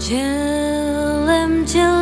Cellem, cellem.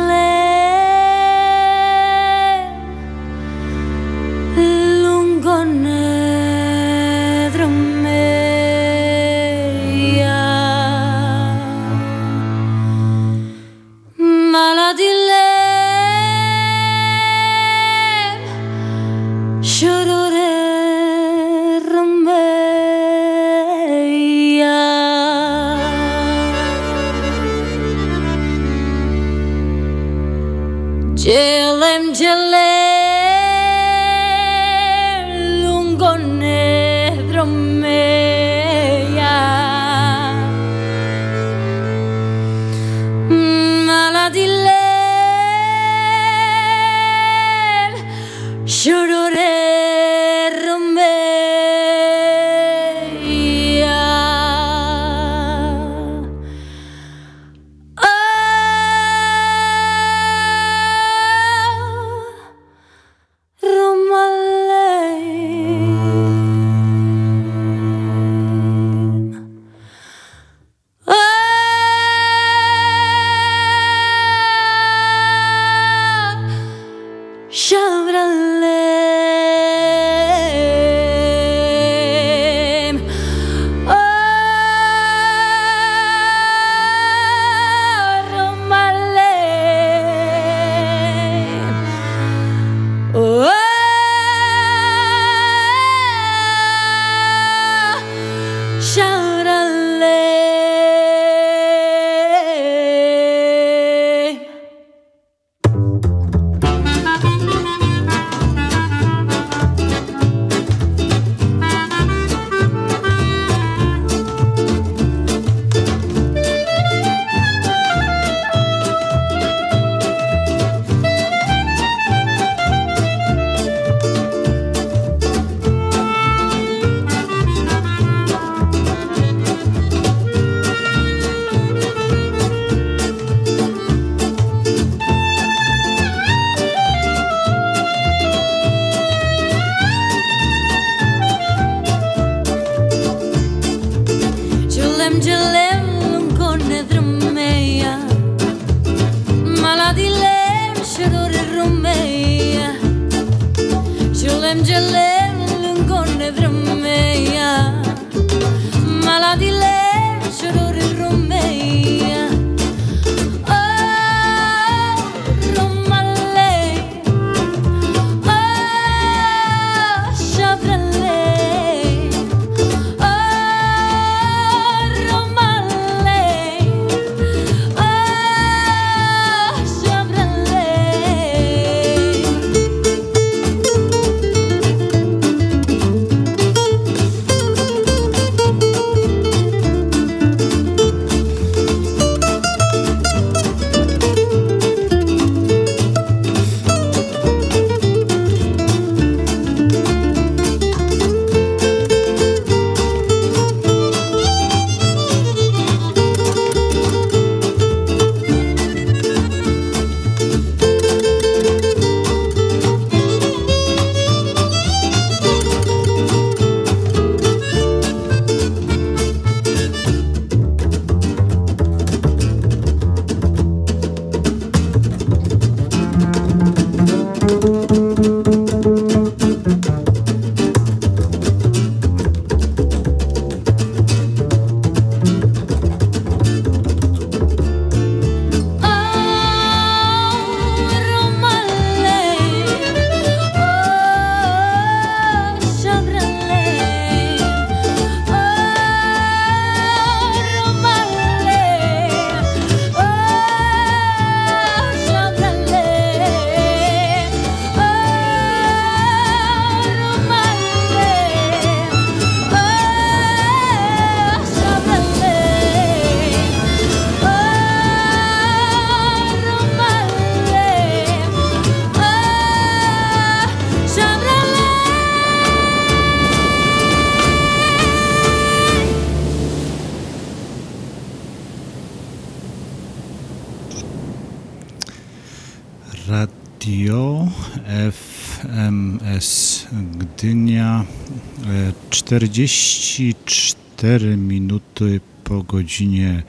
44 minuty po godzinie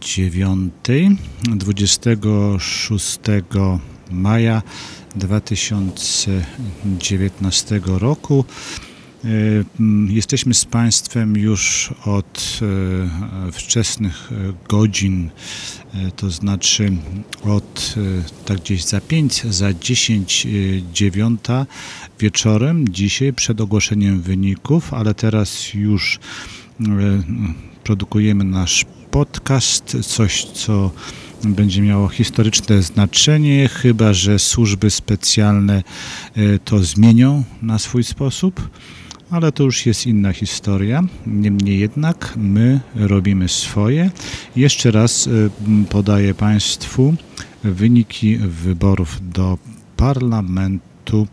9 26 maja 2019 roku. E, Jesteśmy z Państwem już od e, wczesnych godzin, to znaczy od e, tak gdzieś za 5, za 10 e, dziewiąta wieczorem, dzisiaj przed ogłoszeniem wyników, ale teraz już e, produkujemy nasz podcast, coś co będzie miało historyczne znaczenie, chyba że służby specjalne e, to zmienią na swój sposób, ale to już jest inna historia. Niemniej jednak my robimy swoje. Jeszcze raz e, podaję Państwu wyniki wyborów do Parlamentu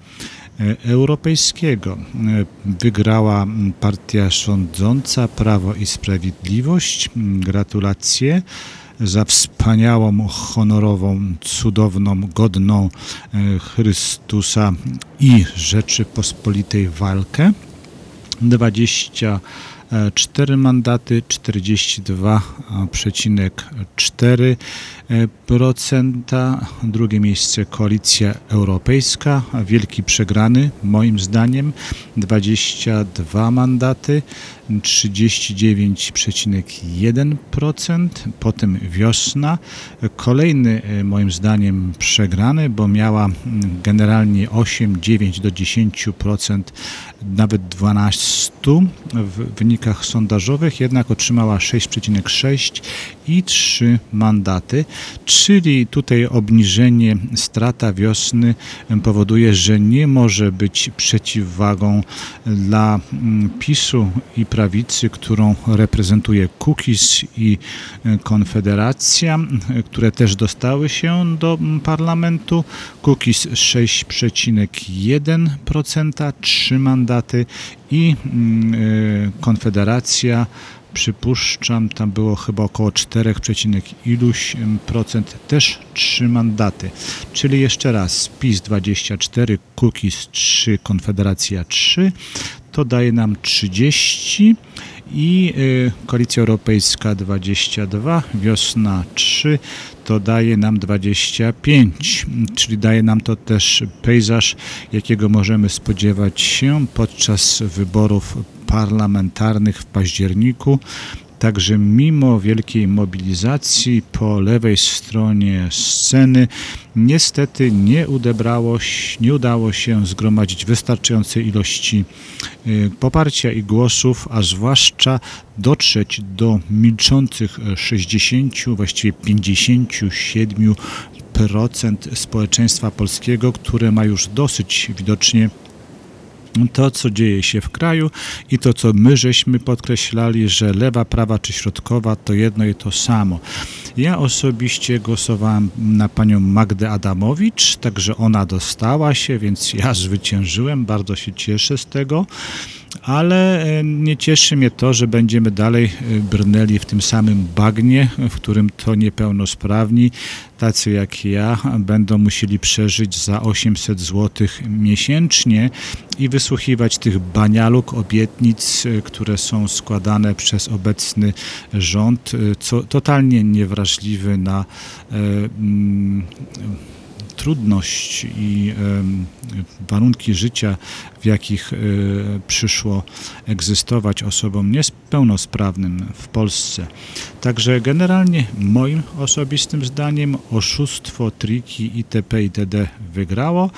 e, Europejskiego. E, Wygrała partia rządząca Prawo i Sprawiedliwość. Gratulacje za wspaniałą, honorową, cudowną, godną Chrystusa i Rzeczypospolitej walkę. 24 mandaty, 42,4%. Drugie miejsce Koalicja Europejska, wielki przegrany moim zdaniem, 22 mandaty, 39,1%. Potem Wiosna, kolejny e, moim zdaniem przegrany, bo miała mm, generalnie 8, 9 do 10%, nawet 12 w wynikach sondażowych, jednak otrzymała 6,6 i 3 mandaty, czyli tutaj obniżenie strata wiosny powoduje, że nie może być przeciwwagą dla mm, PiSu i prawicy, którą reprezentuje Kukiz i e, Konfederacja, e, które też dostały się do mm, parlamentu. Kukiz 6,1%, 3 mandaty i mm, e, Konfederacja przypuszczam, tam było chyba około 4, iluś procent, też 3 mandaty. Czyli jeszcze raz, PiS 24, Kukiz 3, Konfederacja 3, to daje nam 30 i y, Koalicja Europejska 22, Wiosna 3, to daje nam 25, czyli daje nam to też pejzaż, jakiego możemy spodziewać się podczas wyborów parlamentarnych w październiku. Także mimo wielkiej mobilizacji po lewej stronie sceny niestety nie, udebrało, nie udało się zgromadzić wystarczającej ilości y, poparcia i głosów, a zwłaszcza dotrzeć do milczących e, 60, właściwie 57% społeczeństwa polskiego, które ma już dosyć widocznie to, co dzieje się w kraju i to, co my żeśmy podkreślali, że lewa, prawa czy środkowa to jedno i to samo. Ja osobiście głosowałem na panią Magdę Adamowicz, także ona dostała się, więc ja zwyciężyłem, bardzo się cieszę z tego. Ale e, nie cieszy mnie to, że będziemy dalej e, brnęli w tym samym bagnie, w którym to niepełnosprawni, tacy jak ja, będą musieli przeżyć za 800 zł miesięcznie i wysłuchiwać tych banialuk, obietnic, e, które są składane przez obecny rząd, co totalnie niewrażliwy na e, mm, trudność i warunki życia, w jakich e, przyszło egzystować osobom niepełnosprawnym w Polsce. Także generalnie moim osobistym zdaniem oszustwo, triki itp. itd. wygrało.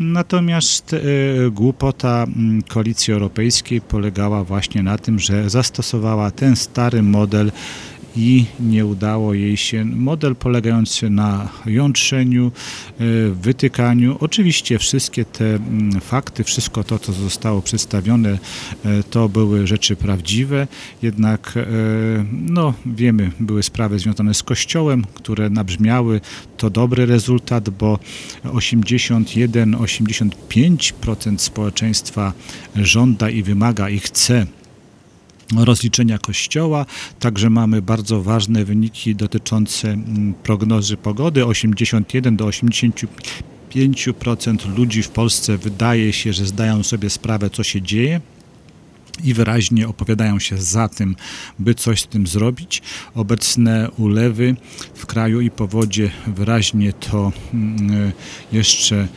Natomiast e, głupota Koalicji Europejskiej polegała właśnie na tym, że zastosowała ten stary model i nie udało jej się. Model polegający na jątrzeniu, e, wytykaniu. Oczywiście wszystkie te mm, fakty, wszystko to, co zostało przedstawione, e, to były rzeczy prawdziwe, jednak e, no, wiemy, były sprawy związane z Kościołem, które nabrzmiały. To dobry rezultat, bo 81-85% społeczeństwa żąda i wymaga i chce rozliczenia kościoła. Także mamy bardzo ważne wyniki dotyczące mm, prognozy pogody. 81 do 85% ludzi w Polsce wydaje się, że zdają sobie sprawę, co się dzieje. i wyraźnie opowiadają się za tym, by coś z tym zrobić. Obecne ulewy w kraju i powodzie wyraźnie to mm, jeszcze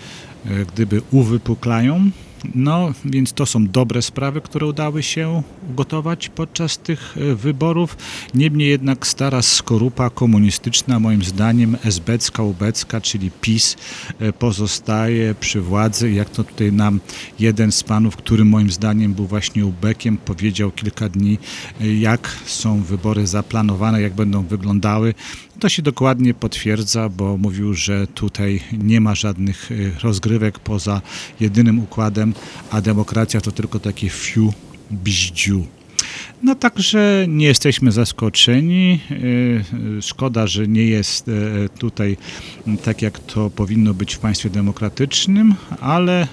e, gdyby uwypuklają. No, więc to są dobre sprawy, które udały się ugotować podczas tych e, wyborów. Niemniej jednak stara skorupa komunistyczna, moim zdaniem esbecka, ubecka, czyli PiS, e, pozostaje przy władzy. Jak to tutaj nam jeden z panów, który moim zdaniem był właśnie ubekiem, powiedział kilka dni, e, jak są wybory zaplanowane, jak będą wyglądały. To się dokładnie potwierdza, bo mówił, że tutaj nie ma żadnych rozgrywek poza jedynym układem, a demokracja to tylko takie fiu bździu. No także nie jesteśmy zaskoczeni. E, szkoda, że nie jest e, tutaj tak, jak to powinno być w państwie demokratycznym, ale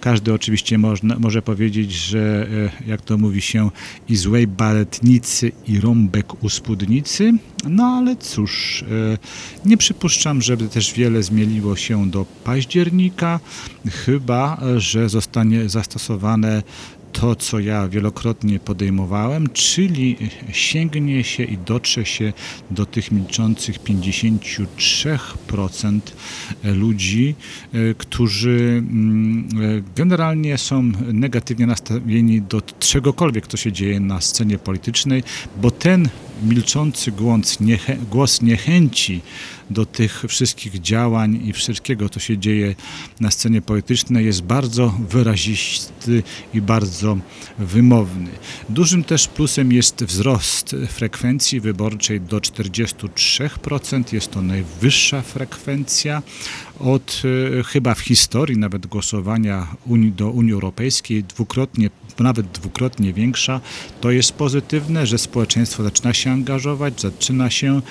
każdy oczywiście można, może powiedzieć, że jak to mówi się, i złej baletnicy, i rąbek u spódnicy. No ale cóż, nie przypuszczam, żeby też wiele zmieniło się do października, chyba że zostanie zastosowane to, co ja wielokrotnie podejmowałem, czyli sięgnie się i dotrze się do tych milczących 53% ludzi, e, którzy mm, e, generalnie są negatywnie nastawieni do czegokolwiek, co się dzieje na scenie politycznej, bo ten milczący głos, niechę, głos niechęci do tych wszystkich działań i wszystkiego, co się dzieje na scenie politycznej, jest bardzo wyrazisty i bardzo wymowny. Dużym też plusem jest wzrost frekwencji wyborczej do 43%. Jest to najwyższa frekwencja od e, chyba w historii nawet głosowania do Unii Europejskiej, dwukrotnie nawet dwukrotnie większa, to jest pozytywne, że społeczeństwo zaczyna się angażować, zaczyna się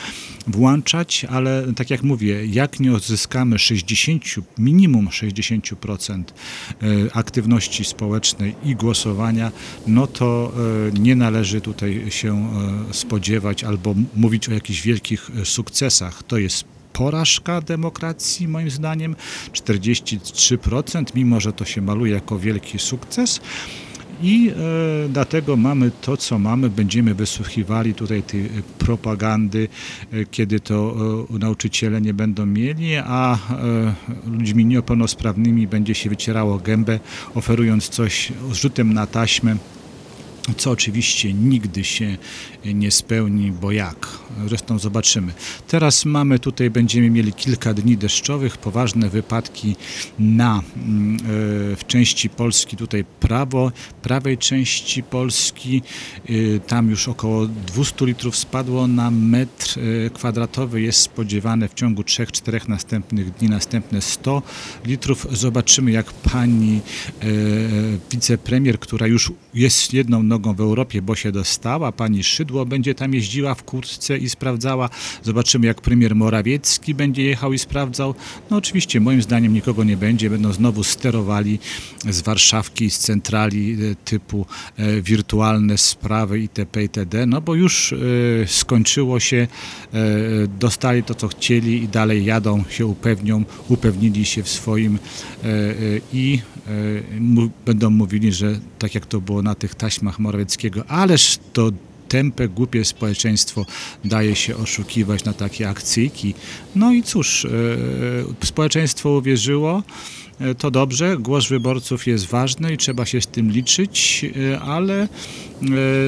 włączać, ale tak jak mówię, jak nie odzyskamy 60, minimum 60% e, aktywności społecznej i głosowania, no to e, nie należy tutaj się spodziewać albo mówić o jakichś wielkich sukcesach. To jest porażka demokracji, moim zdaniem. 43%, mimo że to się maluje jako wielki sukces. I e, dlatego mamy to, co mamy. Będziemy wysłuchiwali tutaj tej propagandy, e, kiedy to e, nauczyciele nie będą mieli, a e, ludźmi niepełnosprawnymi będzie się wycierało gębę, oferując coś z rzutem na taśmę co oczywiście nigdy się nie spełni, bo jak? Zresztą zobaczymy. Teraz mamy tutaj, będziemy mieli kilka dni deszczowych, poważne wypadki na, mm, e, w części Polski, tutaj prawo, prawej części Polski, e, tam już około 200 litrów spadło na metr e, kwadratowy, jest spodziewane w ciągu 3-4 następnych dni następne 100 litrów. Zobaczymy, jak pani wicepremier, która już jest jedną nogą w Europie, bo się dostała, pani Szydło będzie tam jeździła w kurtce i sprawdzała. Zobaczymy, jak premier Morawiecki będzie jechał i sprawdzał. No oczywiście, moim zdaniem nikogo nie będzie. Będą znowu sterowali z Warszawki, z centrali e, typu e, wirtualne sprawy itp. itd. No bo już e, skończyło się, dostali to, co chcieli i dalej jadą, się upewnią, upewnili się w swoim i będą mówili, że tak jak to było na tych taśmach Morawieckiego, ależ to tępe, głupie społeczeństwo daje się oszukiwać na takie akcyjki. No i cóż, e, społeczeństwo uwierzyło, e, to dobrze, głos wyborców jest ważny i trzeba się z tym liczyć, e, ale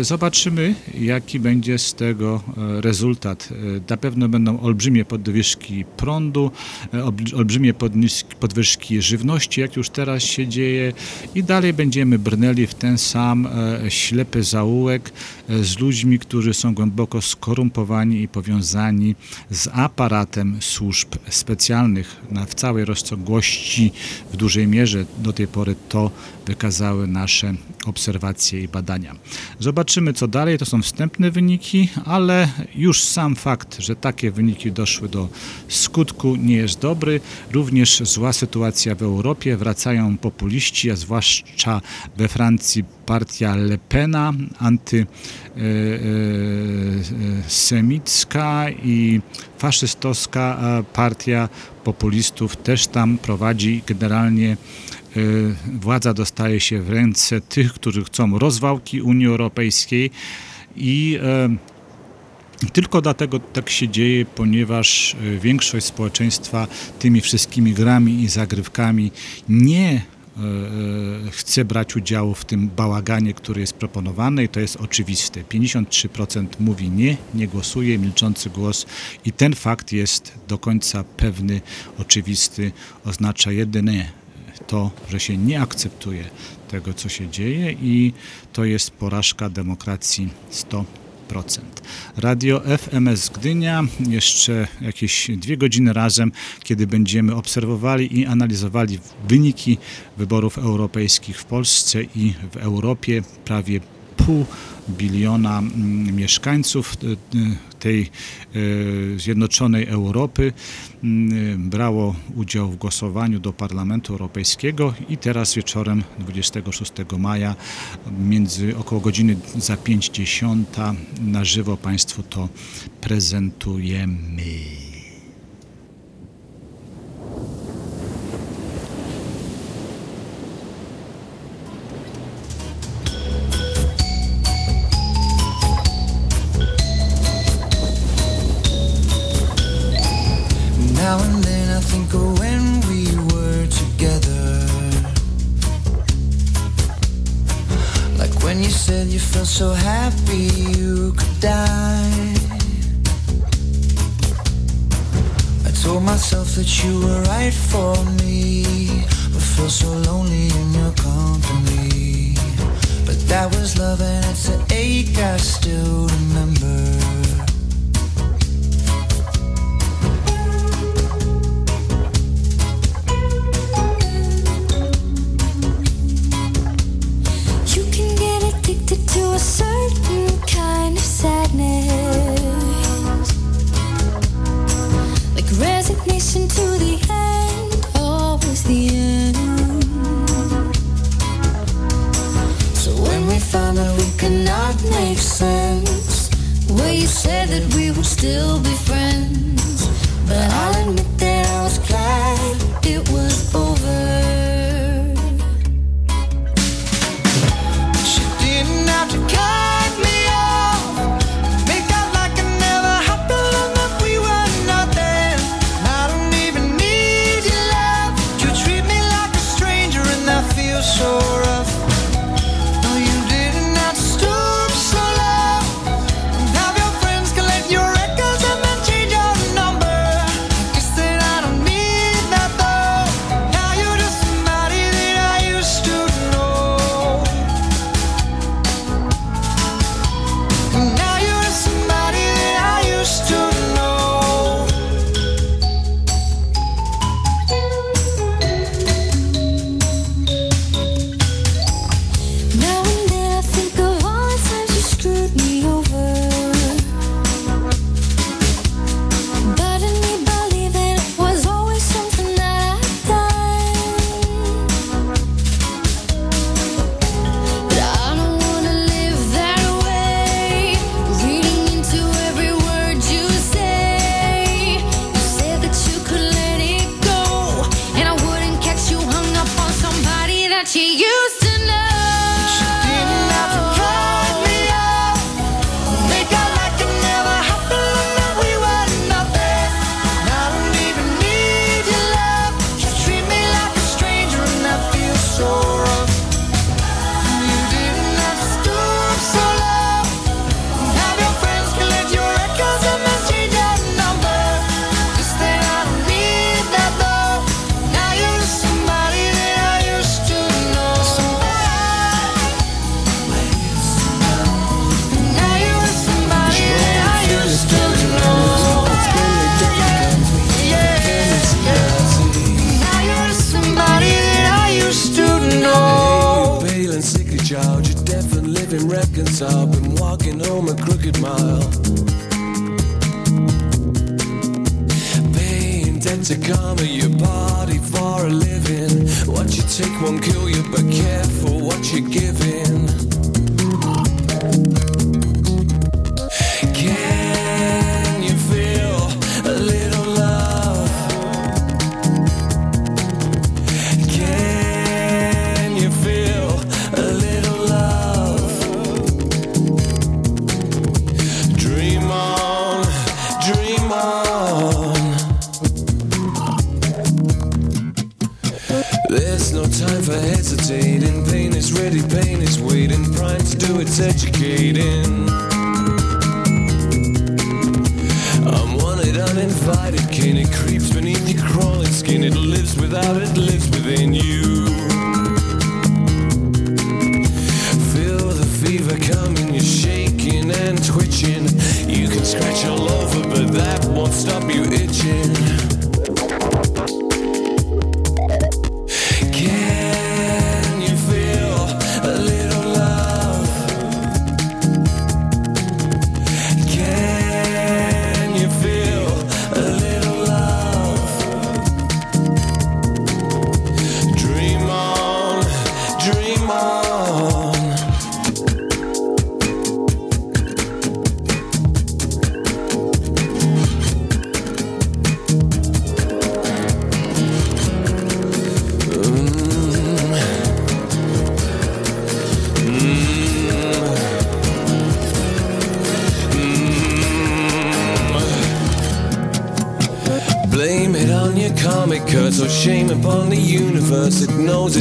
zobaczymy, jaki będzie z tego rezultat. Na pewno będą olbrzymie podwyżki prądu, olbrzymie podwyżki żywności, jak już teraz się dzieje i dalej będziemy brnęli w ten sam ślepy zaułek z ludźmi, którzy są głęboko skorumpowani i powiązani z aparatem służb specjalnych na, w całej rozciągłości, w dużej mierze do tej pory to wykazały nasze obserwacje i badania. Zobaczymy co dalej, to są wstępne wyniki, ale już sam fakt, że takie wyniki doszły do skutku nie jest dobry. Również zła sytuacja w Europie, wracają populiści, a zwłaszcza we Francji partia Le Pena, antysemicka i faszystowska partia populistów też tam prowadzi generalnie władza dostaje się w ręce tych, którzy chcą rozwałki Unii Europejskiej i y, tylko dlatego tak się dzieje, ponieważ y, większość społeczeństwa tymi wszystkimi grami i zagrywkami nie chce brać udziału w tym bałaganie, który jest proponowany i to jest oczywiste. 53% mówi nie, nie głosuje, milczący głos i ten fakt jest do końca pewny, oczywisty, oznacza jedynie to, że się nie akceptuje tego, co się dzieje i to jest porażka demokracji 100%. Radio FMS Gdynia, jeszcze jakieś dwie godziny razem, kiedy będziemy obserwowali i analizowali wyniki wyborów europejskich w Polsce i w Europie. Prawie pół biliona mm, mieszkańców tej y, zjednoczonej Europy mm, brało udział w głosowaniu do Parlamentu Europejskiego i teraz wieczorem 26 maja między około godziny za 50 na żywo Państwu to prezentujemy. So happy you could die. I told myself that you were right for me, but felt so lonely in your company. But that was love and it's an ache I still remember. Addicted to a certain kind of sadness, like resignation to the end, always the end. So when we found that we could not make sense, Well, you said that we would still be friends, but I'll admit that I was glad it was over. because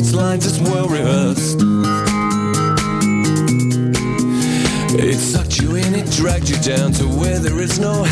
its lines, it's well rehearsed. It sucked you in, it dragged you down to where there is no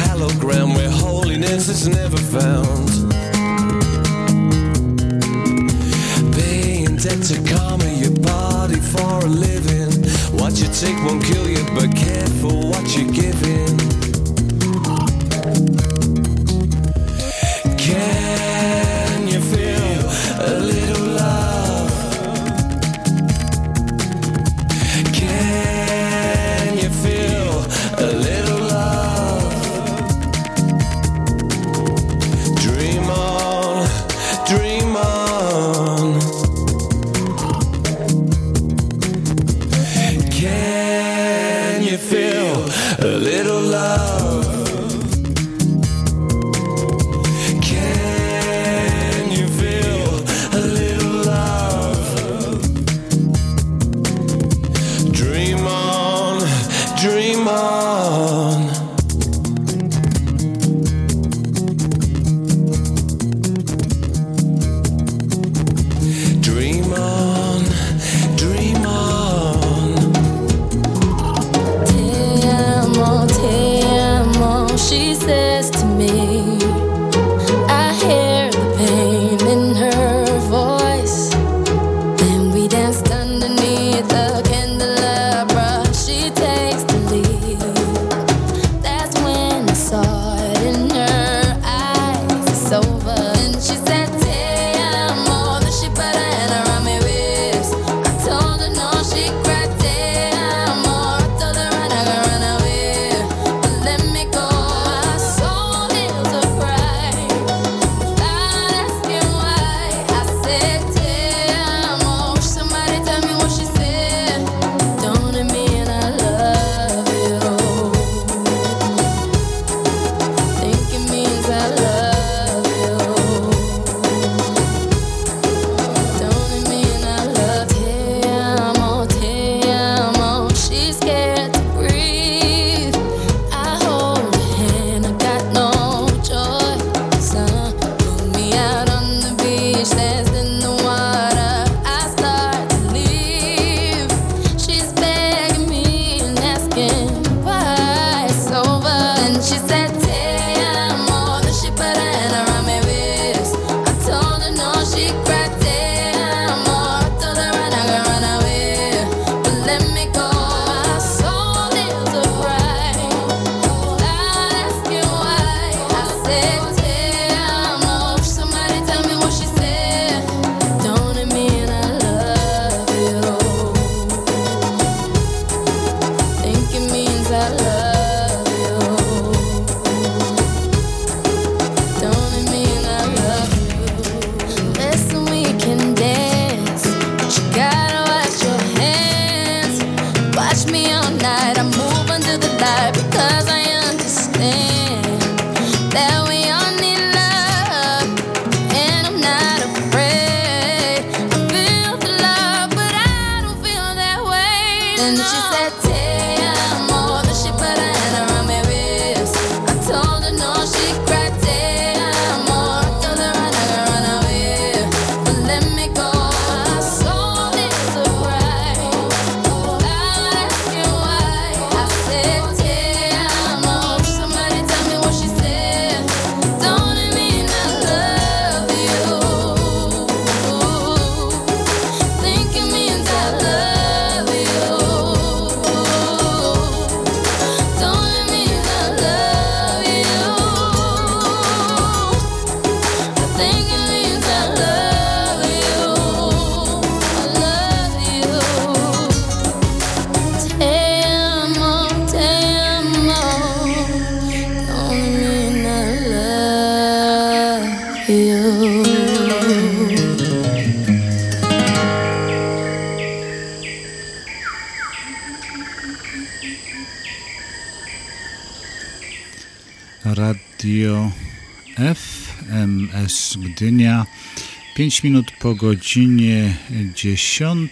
5 minut po godzinie 10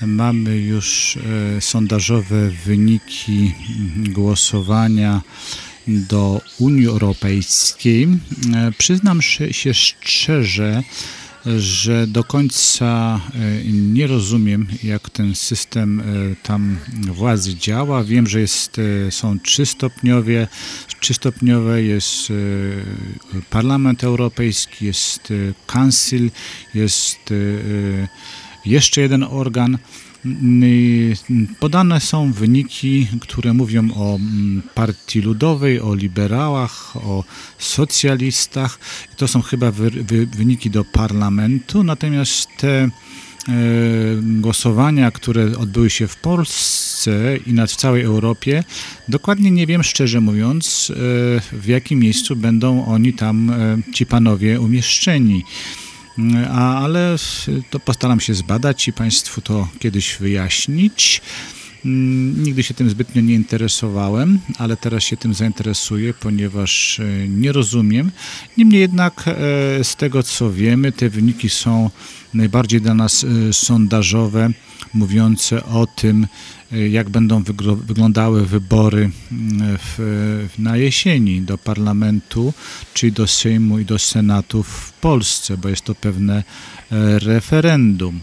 mamy już e, sondażowe wyniki głosowania do Unii Europejskiej. E, Przyznam się szczerze, że do końca e, nie rozumiem, jak ten system e, tam władzy działa. Wiem, że jest, e, są trzystopniowie, trzystopniowe, jest Parlament Europejski, jest Council, jest jeszcze jeden organ. Podane są wyniki, które mówią o mm, Partii Ludowej, o liberałach, o socjalistach. To są chyba wy, wy, wyniki do parlamentu, natomiast te e, głosowania, które odbyły się w Polsce i nad w całej Europie, dokładnie nie wiem, szczerze mówiąc, e, w jakim miejscu będą oni tam, e, ci panowie, umieszczeni. Ale to postaram się zbadać i Państwu to kiedyś wyjaśnić. Mm, Nigdy się tym zbytnio nie interesowałem, ale teraz się tym zainteresuję, ponieważ e, nie rozumiem. Niemniej jednak, e, z tego co wiemy, te wyniki są najbardziej dla nas e, sondażowe, mówiące o tym, jak będą wyglądały wybory mm, w, na jesieni do parlamentu, czyli do Sejmu i do Senatu w Polsce, bo jest to pewne e, referendum.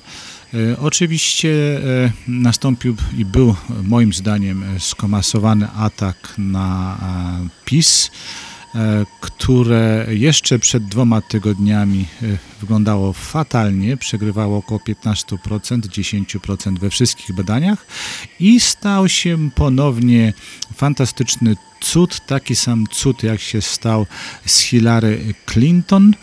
E, Oczywiście e, nastąpił i był moim zdaniem skomasowany atak na PiS, które jeszcze przed dwoma tygodniami e, wyglądało fatalnie, przegrywało około 15%, 10% we wszystkich badaniach i stał się ponownie fantastyczny cud, taki sam cud jak się stał z Hillary Clinton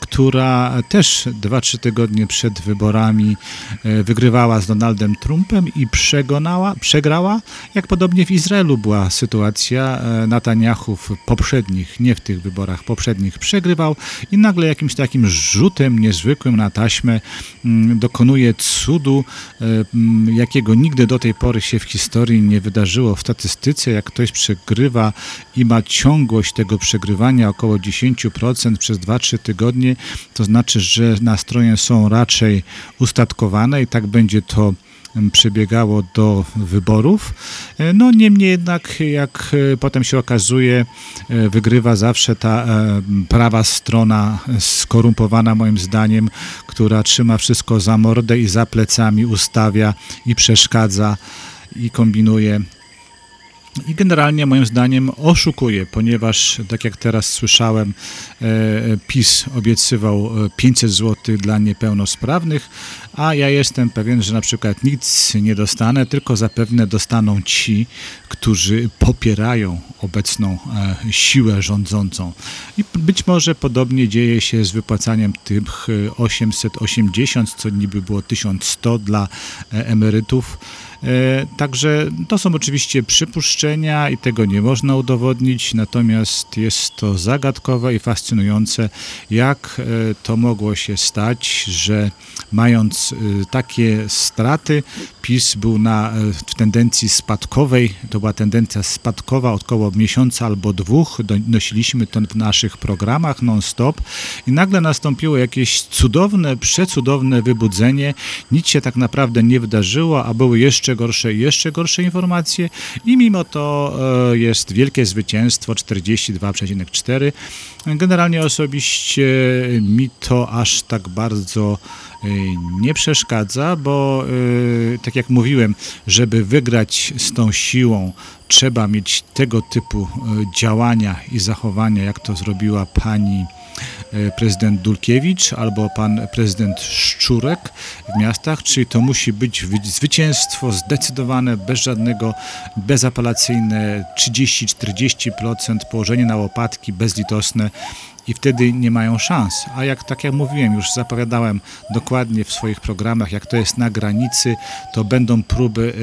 która też 2-3 tygodnie przed wyborami e, wygrywała z Donaldem Trumpem i przegonała, przegrała, jak podobnie w Izraelu była sytuacja. e, Netanyahu w poprzednich, nie w tych wyborach poprzednich, przegrywał i nagle jakimś takim rzutem niezwykłym na taśmę mm, dokonuje cudu, e, mm, jakiego nigdy do tej pory się w historii nie wydarzyło w statystyce. Jak ktoś przegrywa i ma ciągłość tego przegrywania około 10% przez 2-3 tygodnie, to znaczy, że nastroje są raczej ustatkowane i tak będzie to em, przebiegało do wyborów. E, No niemniej jednak, jak e, potem się okazuje, e, wygrywa zawsze ta prawa strona skorumpowana moim zdaniem, która trzyma wszystko za mordę i za plecami ustawia i przeszkadza i kombinuje. I generalnie moim zdaniem oszukuje, ponieważ tak jak teraz słyszałem, e, PiS obiecywał e, 500 zł dla niepełnosprawnych, a ja jestem pewien, że na przykład nic nie dostanę, tylko zapewne dostaną ci, którzy popierają obecną e, siłę rządzącą. I być może podobnie dzieje się z wypłacaniem tych e, 880, co niby było 1100 dla e, emerytów. E, Także to są oczywiście przypuszczenia i tego nie można udowodnić, natomiast jest to zagadkowe i fascynujące, jak e, to mogło się stać, że mając e, takie straty, PiS był na, w tendencji spadkowej, to była tendencja spadkowa około miesiąca albo dwóch, donosiliśmy to w naszych programach non-stop i nagle nastąpiło jakieś cudowne, przecudowne wybudzenie, nic się tak naprawdę nie wydarzyło, a były jeszcze gorsze i jeszcze gorsze informacje i mimo to e, jest wielkie zwycięstwo 42,4. Generalnie osobiście mi to aż tak bardzo e, nie przeszkadza, bo e, tak jak mówiłem, żeby wygrać z tą siłą, trzeba mieć tego typu działania i zachowania, jak to zrobiła pani prezydent Dulkiewicz albo pan prezydent Szczurek w miastach, czyli to musi być wy- zwycięstwo zdecydowane, bez żadnego, bezapelacyjne 30-40%, położenie na łopatki, bezlitosne i wtedy nie mają szans. A jak tak jak mówiłem, już zapowiadałem dokładnie w swoich programach, jak to jest na granicy, to będą próby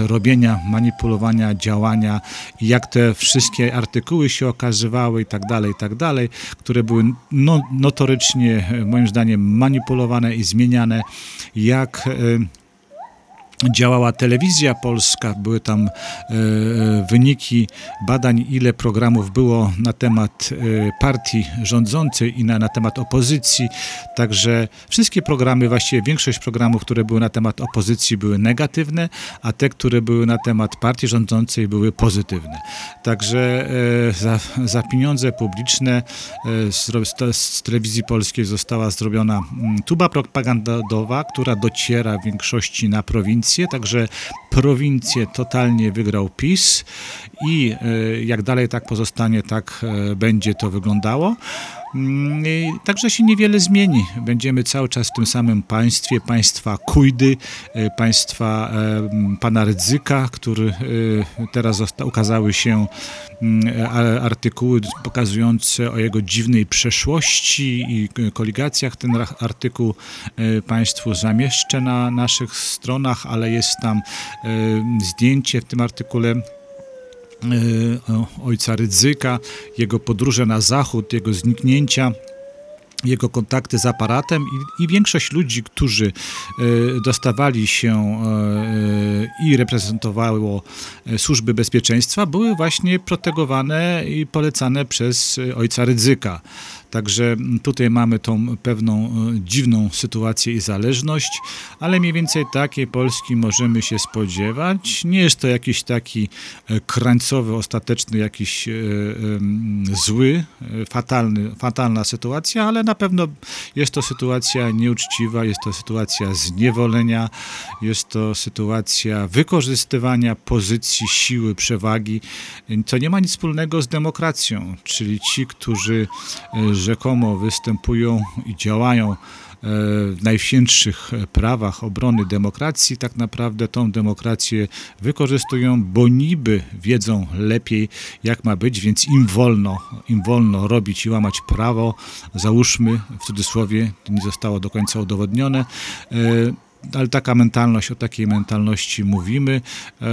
y, robienia, manipulowania, działania i jak te wszystkie artykuły się okazywały i tak dalej, i tak dalej, które były no, notorycznie, moim zdaniem, manipulowane i zmieniane, jak y, działała telewizja polska, były tam e, e, wyniki badań, ile programów było na temat e, partii rządzącej i na, na temat opozycji. Także wszystkie programy, właściwie większość programów, które były na temat opozycji, były negatywne, a te, które były na temat partii rządzącej, były pozytywne. Także za, za pieniądze publiczne z, z, z telewizji polskiej została zrobiona mm, tuba propagandowa, która dociera w większości na prowincję, także prowincję totalnie wygrał PiS i e, jak dalej tak pozostanie, tak e, będzie to wyglądało. Mm, Także się niewiele zmieni. Będziemy cały czas w tym samym państwie, państwa Kujdy, e, państwa e, pana Rydzyka, który e, teraz ukazały się mm, artykuły pokazujące o jego dziwnej przeszłości i koligacjach. Ten artykuł Państwu zamieszczę na naszych stronach, ale jest tam zdjęcie w tym artykule ojca Rydzyka, jego podróże na zachód, jego zniknięcia jego kontakty z aparatem i, i większość ludzi, którzy e, dostawali się e, i reprezentowało służby bezpieczeństwa, były właśnie protegowane i polecane przez ojca Rydzyka. Także tutaj mamy tą pewną e, dziwną sytuację i zależność, ale mniej więcej takiej Polski możemy się spodziewać. Nie jest to jakiś taki e, krańcowy, ostateczny, jakiś e, zły, fatalny, fatalna sytuacja, ale na pewno jest to sytuacja nieuczciwa, jest to sytuacja zniewolenia, jest to sytuacja wykorzystywania pozycji, siły, przewagi. To nie ma nic wspólnego z demokracją, czyli ci, którzy rzekomo występują i działają e, w najświętszych prawach obrony demokracji, tak naprawdę tą demokrację wykorzystują, bo niby wiedzą lepiej, jak ma być, więc im wolno, im wolno robić i łamać prawo, załóżmy w cudzysłowie, to nie zostało do końca udowodnione, e, ale taka mentalność, o takiej mentalności mówimy, e,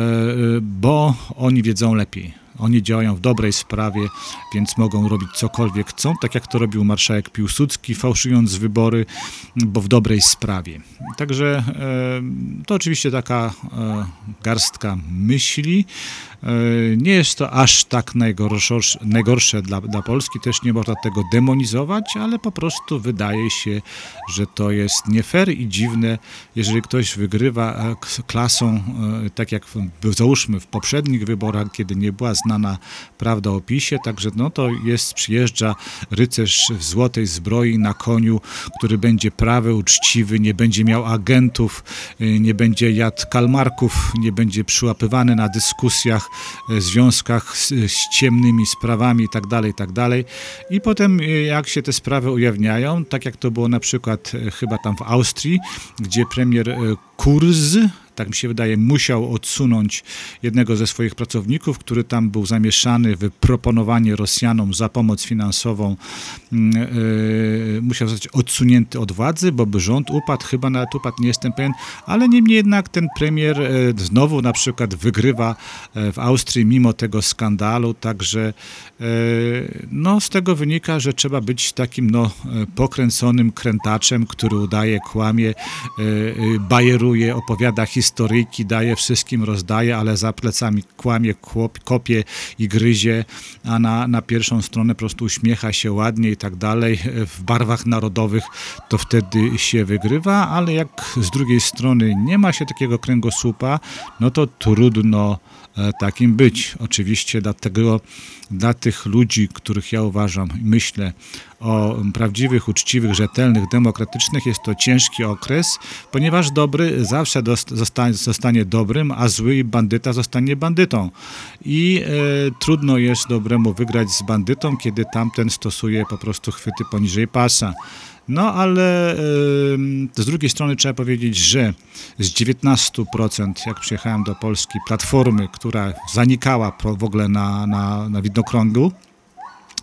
bo oni wiedzą lepiej. Oni działają w dobrej sprawie, więc mogą robić cokolwiek chcą, tak jak to robił marszałek Piłsudski, fałszując wybory, bo w dobrej sprawie. Także e, to oczywiście taka e, garstka myśli. E, Nie jest to aż tak najgorsze, najgorsze dla, dla Polski, też nie można tego demonizować, ale po prostu wydaje się, że to jest nie fair i dziwne, jeżeli ktoś wygrywa e, klasą, e, tak jak w, załóżmy w poprzednich wyborach, kiedy nie była znana prawda o PiSie, także no to jest, przyjeżdża rycerz w złotej zbroi na koniu, który będzie prawy, uczciwy, nie będzie miał agentów, nie będzie jadł kalmarków, nie będzie przyłapywany na dyskusjach, związkach z, z ciemnymi sprawami itd., itd. I potem y, jak się te sprawy ujawniają, tak jak to było na przykład y, chyba tam w Austrii, gdzie premier Kurz, tak mi się wydaje, musiał odsunąć jednego ze swoich pracowników, który tam był zamieszany w proponowanie Rosjanom za pomoc finansową. Mm, e, musiał zostać odsunięty od władzy, bo by rząd upadł, chyba nawet upadł, nie jestem pewien, ale niemniej jednak ten premier e, znowu na przykład wygrywa e, w Austrii mimo tego skandalu, także no, z tego wynika, że trzeba być takim no, pokręconym krętaczem, który udaje, kłamie, bajeruje, opowiada historyjki, daje wszystkim, rozdaje, ale za plecami kłamie, kłop, kopie i gryzie, a na, na pierwszą stronę po prostu uśmiecha się ładnie i tak dalej. W barwach narodowych to wtedy się wygrywa, ale jak z drugiej strony nie ma się takiego kręgosłupa, no to trudno e, takim być. Oczywiście dlatego dla tych ludzi, których ja uważam i myślę o prawdziwych, uczciwych, rzetelnych, demokratycznych, jest to ciężki okres, ponieważ dobry zawsze zostanie, zostanie dobrym, a zły bandyta zostanie bandytą. I e, trudno jest dobremu wygrać z bandytą, kiedy tamten stosuje po prostu chwyty poniżej pasa. No ale z drugiej strony trzeba powiedzieć, że z 19%, jak przyjechałem do Polski, platformy, która zanikała w ogóle na, na, na widnokrągu,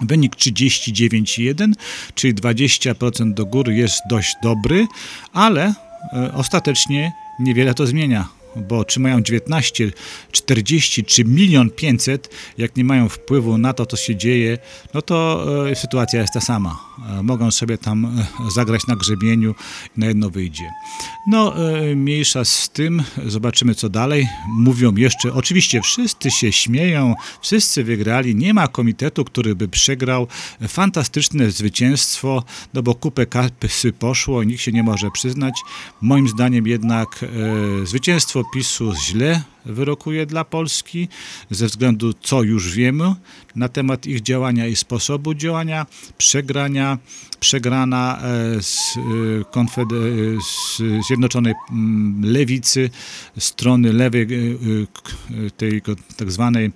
Wynik 39,1, czyli 20% do góry jest dość dobry, ale e, ostatecznie niewiele to zmienia. Bo czy mają 19, 40 czy milion 500, jak nie mają wpływu na to, co się dzieje, no to e, sytuacja jest ta sama. E, mogą sobie tam e, zagrać na grzebieniu i na jedno wyjdzie. No, e, mniejsza z tym, zobaczymy co dalej. Mówią jeszcze, oczywiście wszyscy się śmieją, wszyscy wygrali, nie ma komitetu, który by przegrał. Fantastyczne zwycięstwo, no bo kupę kasy poszło, nikt się nie może przyznać. Moim zdaniem jednak e, PiSu źle wyrokuje dla Polski, ze względu co już wiemy na temat ich działania i sposobu działania, przegrania, przegrana e, z, e, konfeder- z Zjednoczonej mm, Lewicy, strony lewej, e, e, tej tak zwanej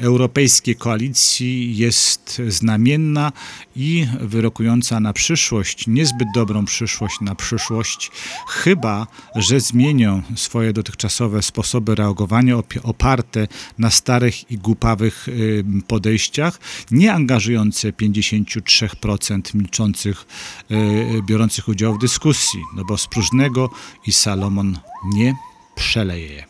europejskiej koalicji jest znamienna i wyrokująca na przyszłość, niezbyt dobrą przyszłość na przyszłość, chyba, że zmienią swoje dotychczasowe sposoby reagowania oparte na starych i głupawych podejściach, nie angażujące 53% milczących, e, biorących udział w dyskusji, no bo z próżnego i Salomon nie przeleje.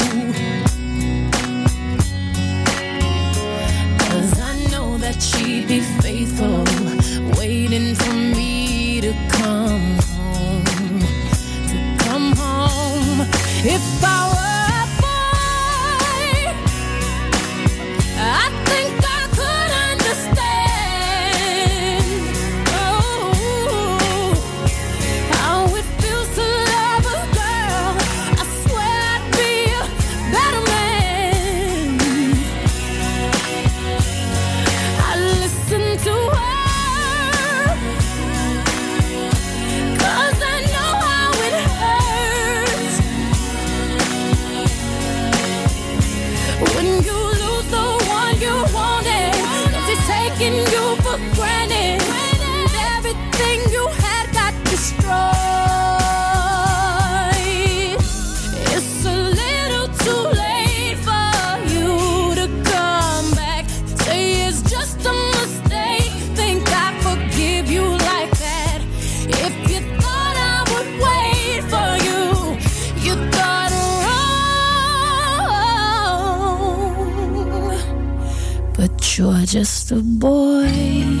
Be faithful, waiting for me to come home to come home. If I just a boy.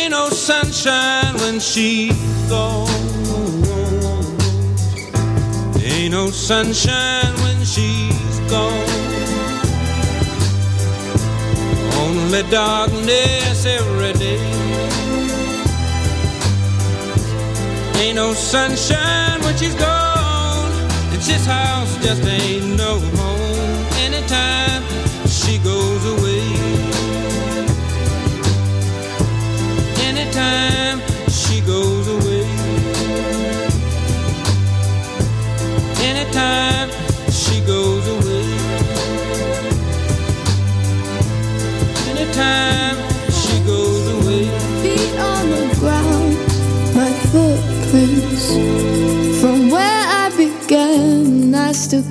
ain't no sunshine when she's gone. Ain't no sunshine when she's gone. Only darkness every day. Ain't no sunshine when she's gone. And this house just ain't no home anytime she goes away.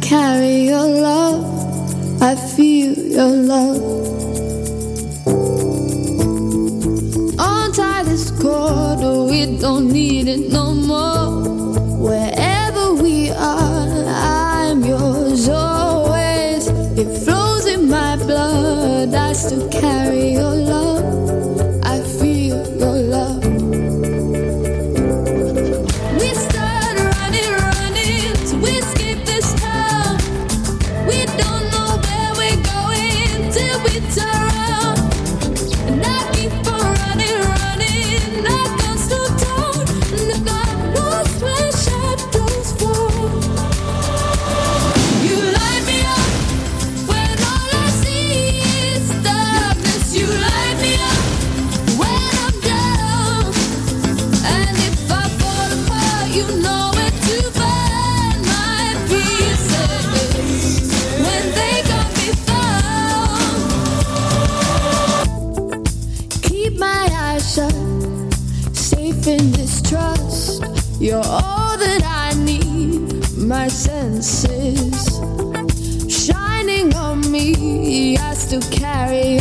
Carry your love. I feel your love. Untie this cord, oh, we don't need it no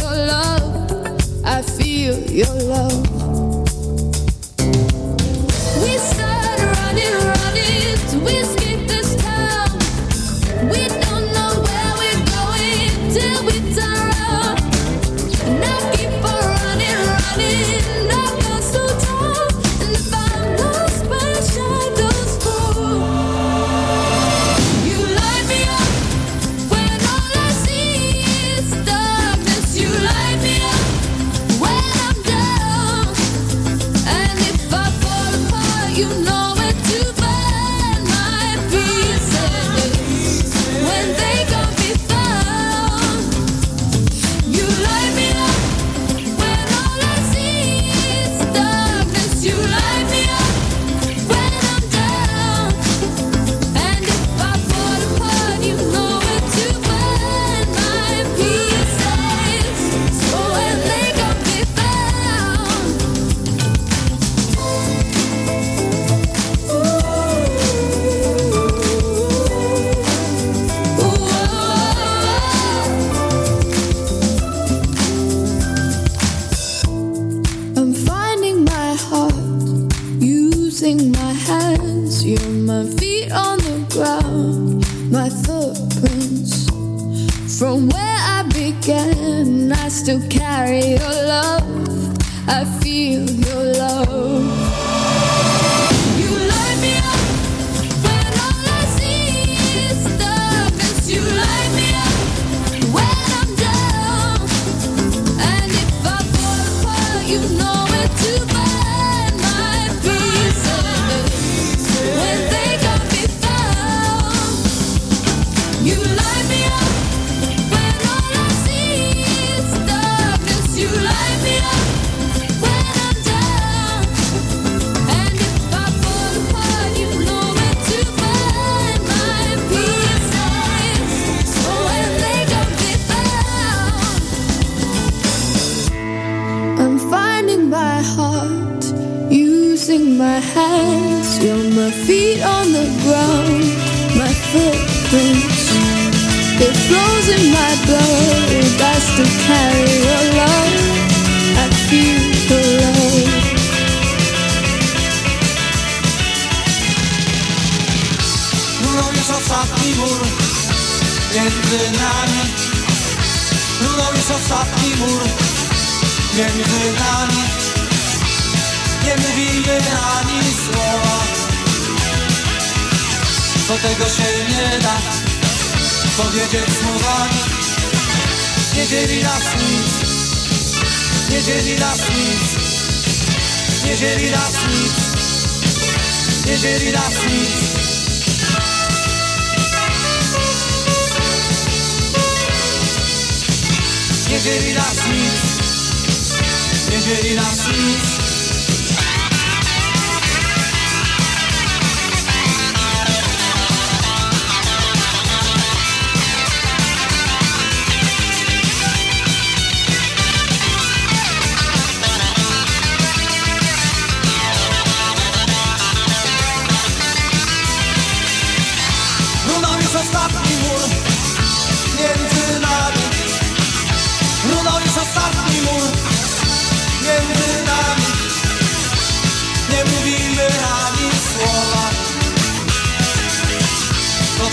your love. I feel your love. I still carry your love. I feel your love. Tego się nie da powiedzieć słowami Nie dzieli nas nic. Nie dzieli nas nic. Nie dzieli nas nic. Nie dzieli nas nic. Nie dzieli nas nic. Nie dzieli nas nic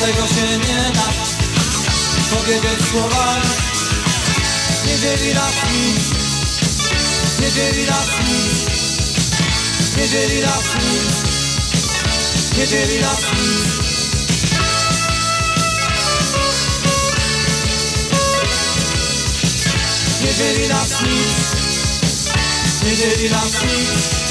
tego się nie da powiedzieć słowami. Nie dzieli nas nic. Nie dzieli nas nic. Nie dzieli nas nic. Nie dzieli nas nic. Nie dzieli nas nic. Nie dzieli nas nic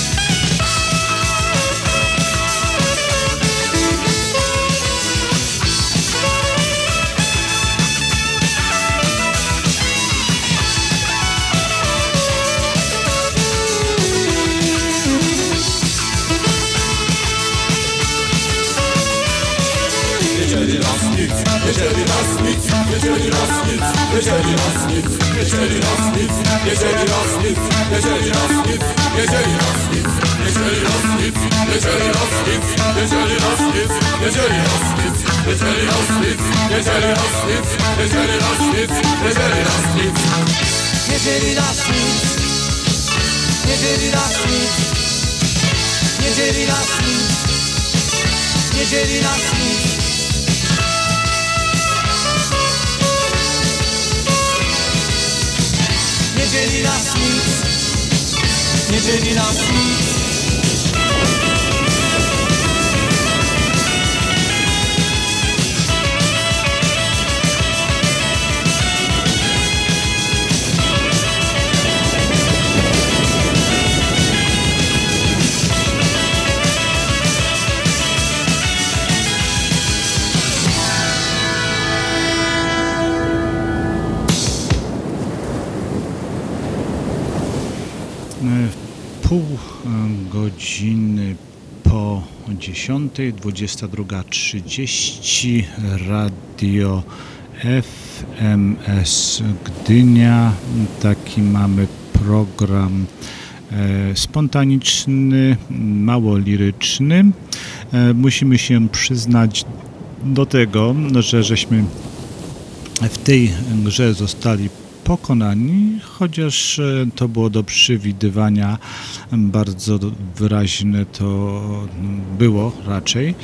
Nie dzieli nas nic Nie dzieli nas nic Nie dzieli nas nic Nie dzieli nas nic Nie dzieli nas nic. Nie dzieli nas nic Pół godziny po 10, 22.30 Radio FMS Gdynia. Taki mamy program e, spontaniczny, mało liryczny. E, Musimy się przyznać do tego, że żeśmy w tej grze zostali pokonani, chociaż e, to było do przewidywania, bardzo wyraźne to było raczej.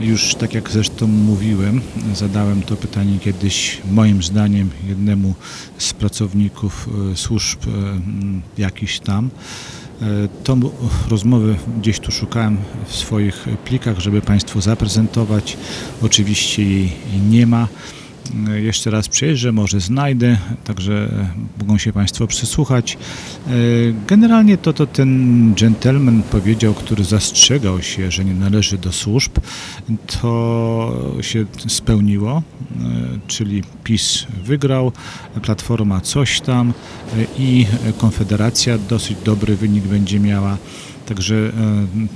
Już tak jak zresztą mówiłem, zadałem to pytanie kiedyś moim zdaniem jednemu z pracowników e, służb e, jakiś tam. Tą rozmowę gdzieś tu szukałem w swoich plikach, żeby Państwu zaprezentować. Oczywiście jej nie ma. E, Jeszcze raz przyjeżdżę, może znajdę, także e, mogą się Państwo przysłuchać. E, Generalnie to, to ten gentleman powiedział, który zastrzegał się, że nie należy do służb, to się spełniło, e, czyli PiS wygrał, Platforma coś tam i Konfederacja dosyć dobry wynik będzie miała. Także e,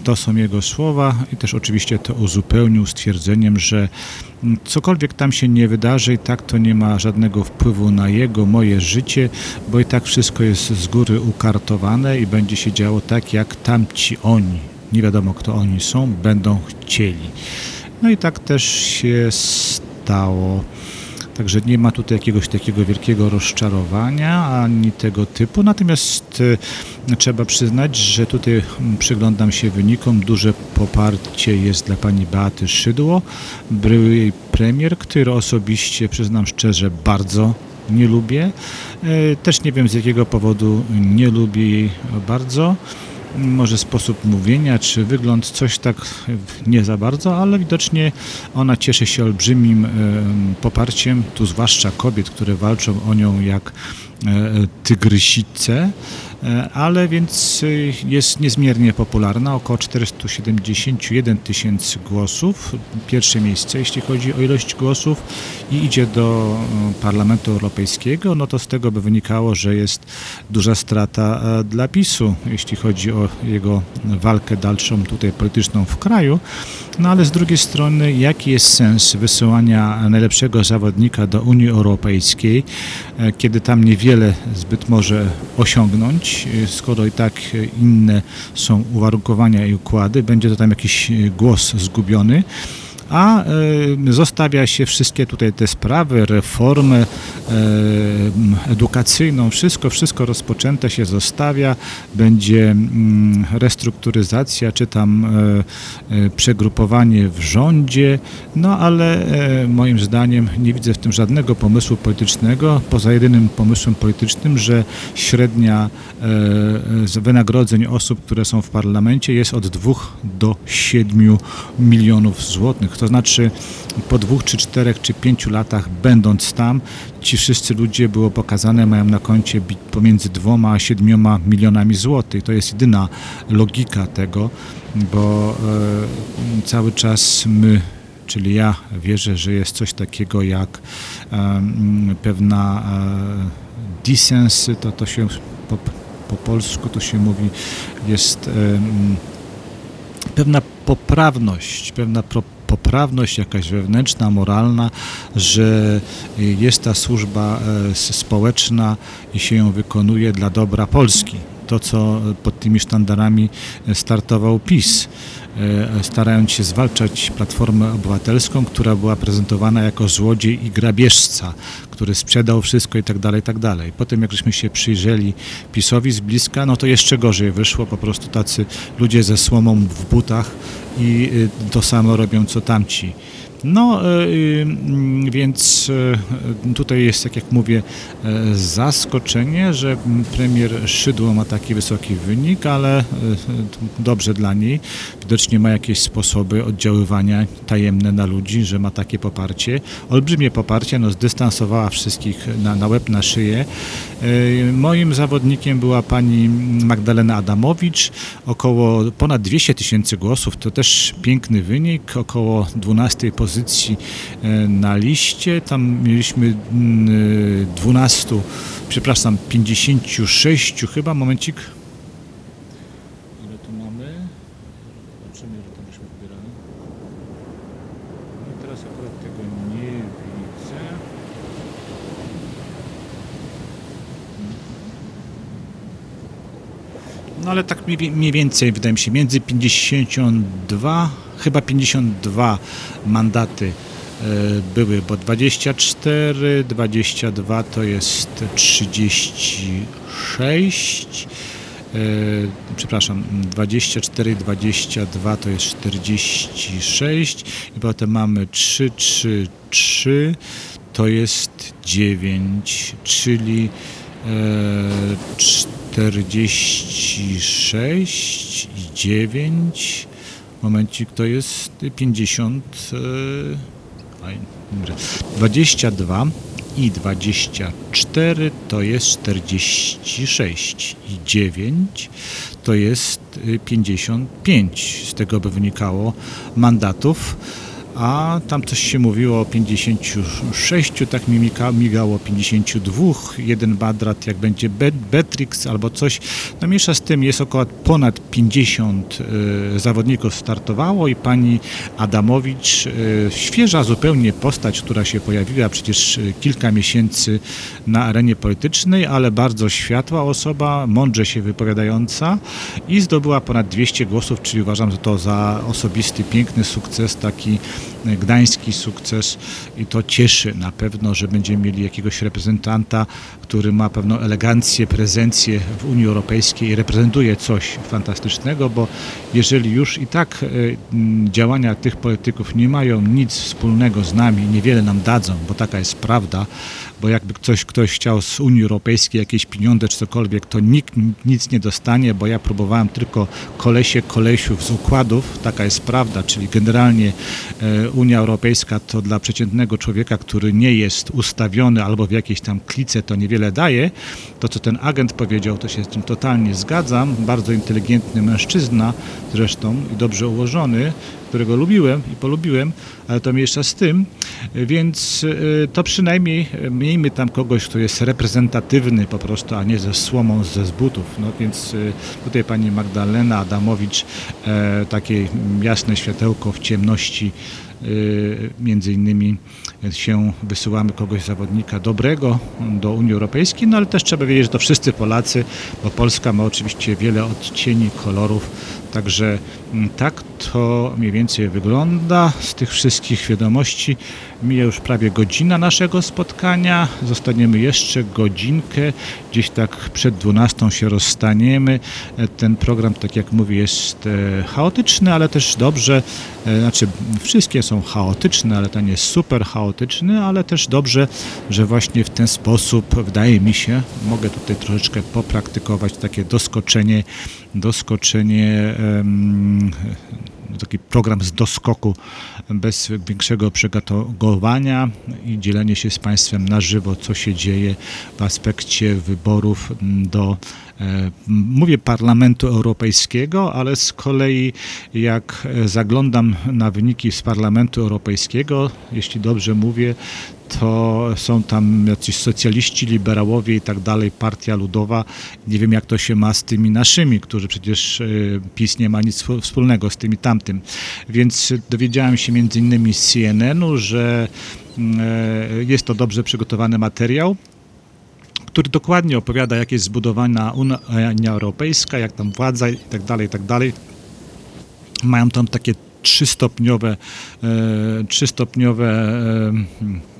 to są jego słowa i też oczywiście to uzupełnił stwierdzeniem, że cokolwiek tam się nie wydarzy i tak to nie ma żadnego wpływu na jego, moje życie, bo i tak wszystko jest z góry ukartowane i będzie się działo tak, jak tamci oni nie wiadomo kto oni są, będą chcieli. No i tak też się stało. Także nie ma tutaj jakiegoś takiego wielkiego rozczarowania ani tego typu. Natomiast e, trzeba przyznać, że tutaj przyglądam się wynikom. Duże poparcie jest dla pani Beaty Szydło, byłej premier, który osobiście, przyznam szczerze, bardzo nie lubię. E, Też nie wiem z jakiego powodu nie lubię jej bardzo może sposób mówienia czy wygląd, coś tak nie za bardzo, ale widocznie ona cieszy się olbrzymim em, poparciem, tu zwłaszcza kobiet, które walczą o nią jak e, tygrysice, e, ale więc e, jest niezmiernie popularna, około 471 tysięcy głosów, pierwsze miejsce jeśli chodzi o ilość głosów i idzie do e, Parlamentu Europejskiego, no to z tego by wynikało, że jest duża strata e, dla PiSu, jeśli chodzi o jego walkę dalszą tutaj polityczną w kraju, no ale z drugiej strony jaki jest sens wysyłania najlepszego zawodnika do Unii Europejskiej, e, kiedy tam niewiele zbyt może osiągnąć, e, skoro i tak e, inne są uwarunkowania i układy, będzie to tam jakiś e, głos zgubiony a e, zostawia się wszystkie tutaj te sprawy, reformę e, m, edukacyjną, wszystko, wszystko rozpoczęte się zostawia, będzie mm, restrukturyzacja, czy tam e, przegrupowanie w rządzie, no ale moim zdaniem nie widzę w tym żadnego pomysłu politycznego, poza jedynym pomysłem politycznym, że średnia wynagrodzeń osób, które są w parlamencie jest od 2 do 7 milionów złotych. To znaczy po dwóch, czy czterech, czy pięciu latach będąc tam, ci wszyscy ludzie było pokazane, mają na koncie pomiędzy dwoma a siedmioma milionami złotych. To jest jedyna logika tego, bo e, cały czas my Czyli ja wierzę, że jest coś takiego jak em, pewna e, decency, to, to się po, po polsku to się mówi, jest em, pewna poprawność, pewna pro, poprawność jakaś wewnętrzna, moralna, że jest ta służba e, społeczna i się ją wykonuje dla dobra Polski. To, co pod tymi sztandarami e, startował PiS e, starając się zwalczać Platformę Obywatelską, która była prezentowana jako złodziej i grabieżca, który sprzedał wszystko i tak dalej, tak dalej. Potem jak żeśmy się przyjrzeli PiSowi z bliska, no to jeszcze gorzej wyszło, po prostu tacy ludzie ze słomą w butach i y, to samo robią co tamci. No, y, y, mm, więc y, tutaj jest, tak jak mówię, e, zaskoczenie, że premier Szydło ma taki wysoki wynik, ale dobrze dla niej. Widocznie ma jakieś sposoby oddziaływania tajemne na ludzi, że ma takie poparcie. Olbrzymie poparcie, no zdystansowała wszystkich na, na łeb, na szyję. Moim zawodnikiem była pani Magdalena Adamowicz, około ponad 200 tysięcy głosów, to też piękny wynik, około 12 pozycji e, na liście, tam mieliśmy mm, y, 12, przepraszam, 56 chyba, momencik. Ile tu mamy? Zobaczymy, ile tam byśmy wybierali. No teraz akurat tego nie widzę. No ale tak mniej więcej, wydaje mi się, między 52, chyba 52 mandaty e, były, bo 24, 22 to jest 36, e, przepraszam, 24 i 22 to jest 46 i potem mamy 3, 3, 3 to jest 9, czyli e, 46 i 9 momencik to jest 50 e, aj, dobra, 22 i 24 to jest 46 i 9 to jest y, 55 z tego by wynikało mandatów a tam coś się mówiło o 56, tak mi migało 52, jeden badrat jak będzie Bet- Betrix albo coś. No mniejsza z tym jest około ponad 50 y, zawodników startowało i pani Adamowicz, y, świeża zupełnie postać, która się pojawiła przecież y, kilka miesięcy na arenie politycznej, ale bardzo światła osoba, mądrze się wypowiadająca i zdobyła ponad 200 głosów, czyli uważam że to za osobisty, piękny sukces, taki gdański sukces i to cieszy na pewno, że będziemy mieli jakiegoś reprezentanta, który ma pewną elegancję, prezencję w Unii Europejskiej i reprezentuje coś fantastycznego, bo jeżeli już i tak e, działania tych polityków nie mają nic wspólnego z nami, niewiele nam dadzą, bo taka jest prawda, bo jakby ktoś, ktoś chciał z Unii Europejskiej jakieś pieniądze czy cokolwiek, to nikt nic nie dostanie, bo ja próbowałem tylko kolesie kolesiów z układów, taka jest prawda, czyli generalnie e, Unia Europejska to dla przeciętnego człowieka, który nie jest ustawiony albo w jakiejś tam klice to niewiele daje, to co ten agent powiedział, to się z tym totalnie zgadzam, bardzo inteligentny mężczyzna zresztą i dobrze ułożony, którego lubiłem i polubiłem, ale to mniejsza z tym, więc y, to przynajmniej y, miejmy tam kogoś, kto jest reprezentatywny po prostu, a nie ze słomą ze zbutów. No więc y, tutaj pani Magdalena Adamowicz, e, takie jasne światełko w ciemności, między innymi się wysyłamy kogoś zawodnika dobrego do Unii Europejskiej, no ale też trzeba wiedzieć, że to wszyscy Polacy, bo Polska ma oczywiście wiele odcieni, kolorów, także mm, tak to mniej więcej wygląda. Z tych wszystkich wiadomości mija już prawie godzina naszego spotkania. Zostaniemy jeszcze godzinkę, gdzieś tak przed 12 się rozstaniemy. E, Ten program, tak jak mówię, jest e, chaotyczny, ale też dobrze, e, znaczy wszystkie są chaotyczne, ale ten jest super chaotyczny, ale też dobrze, że właśnie w ten sposób, wydaje mi się, mogę tutaj troszeczkę popraktykować takie doskoczenie, doskoczenie taki program z doskoku bez większego przygotowania i dzielenie się z Państwem na żywo, co się dzieje w aspekcie wyborów do e, mówię Parlamentu Europejskiego, ale z kolei jak zaglądam na wyniki z Parlamentu Europejskiego, jeśli dobrze mówię, to są tam jacyś socjaliści, liberałowie i tak dalej, partia ludowa. Nie wiem, jak to się ma z tymi naszymi, którzy przecież e, PiS nie ma nic wspó- wspólnego z tym i tamtym. Więc dowiedziałem się między innymi z CNN-u, że mm, e, jest to dobrze przygotowany materiał, który dokładnie opowiada, jak jest zbudowana Unia Europejska, jak tam władza i tak dalej, i tak dalej. Mają tam takie trzystopniowe, e, trzystopniowe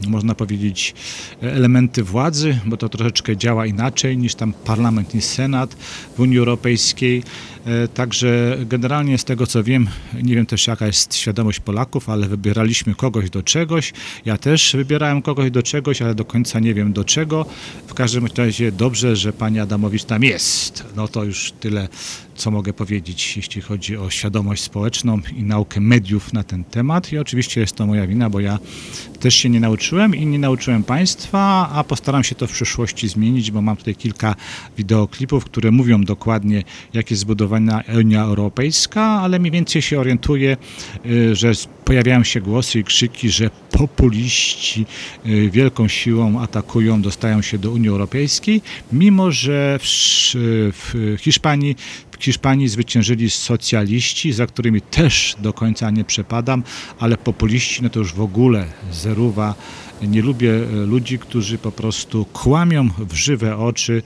e, można powiedzieć, elementy władzy, bo to troszeczkę działa inaczej niż tam parlament i senat w Unii Europejskiej. E, Także generalnie z tego co wiem, nie wiem też jaka jest świadomość Polaków, ale wybieraliśmy kogoś do czegoś. Ja też wybierałem kogoś do czegoś, ale do końca nie wiem do czego. W każdym razie dobrze, że pani Adamowicz tam jest. No to już tyle, co mogę powiedzieć, jeśli chodzi o świadomość społeczną i naukę mediów na ten temat. I oczywiście jest to moja wina, bo ja też się nie nauczyłem i nie nauczyłem Państwa, a postaram się to w przyszłości zmienić, bo mam tutaj kilka wideoklipów, które mówią dokładnie, jak jest zbudowana Unia Europejska, ale mniej więcej się orientuję, y, że pojawiają się głosy i krzyki, że populiści y, wielką siłą atakują, dostają się do Unii Europejskiej, mimo że w, w Hiszpanii w Hiszpanii zwyciężyli socjaliści, za którymi też do końca nie przepadam, ale populiści no to już w ogóle zeruwa. Nie lubię e, ludzi, którzy po prostu kłamią w żywe oczy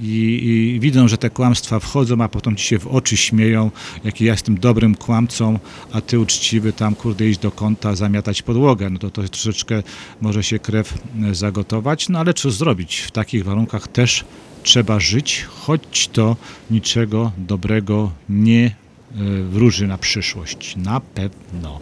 i, i widzą, że te kłamstwa wchodzą, a potem ci się w oczy śmieją, jaki ja jestem dobrym kłamcą, a ty uczciwy tam, kurde, iść do kąta, zamiatać podłogę. No to, to troszeczkę może się krew e, zagotować, no ale co zrobić? W takich warunkach też trzeba żyć, choć to niczego dobrego nie e, wróży na przyszłość. Na pewno.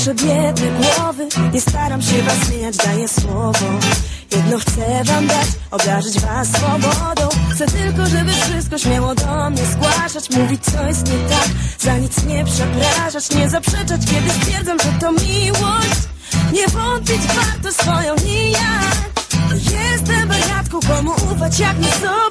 wasze biedne głowy Nie staram się was zmieniać, daję słowo. Jedno chcę wam dać, obdarzyć was swobodą. Chcę tylko, żeby wszystko śmiało do mnie zgłaszać Mówić co jest nie tak, za nic nie przepraszać Nie zaprzeczać, kiedy stwierdzam, że to miłość. Nie wątpić warto swoją nijak. Jestem bariatką, komu ufać jak nie sobie.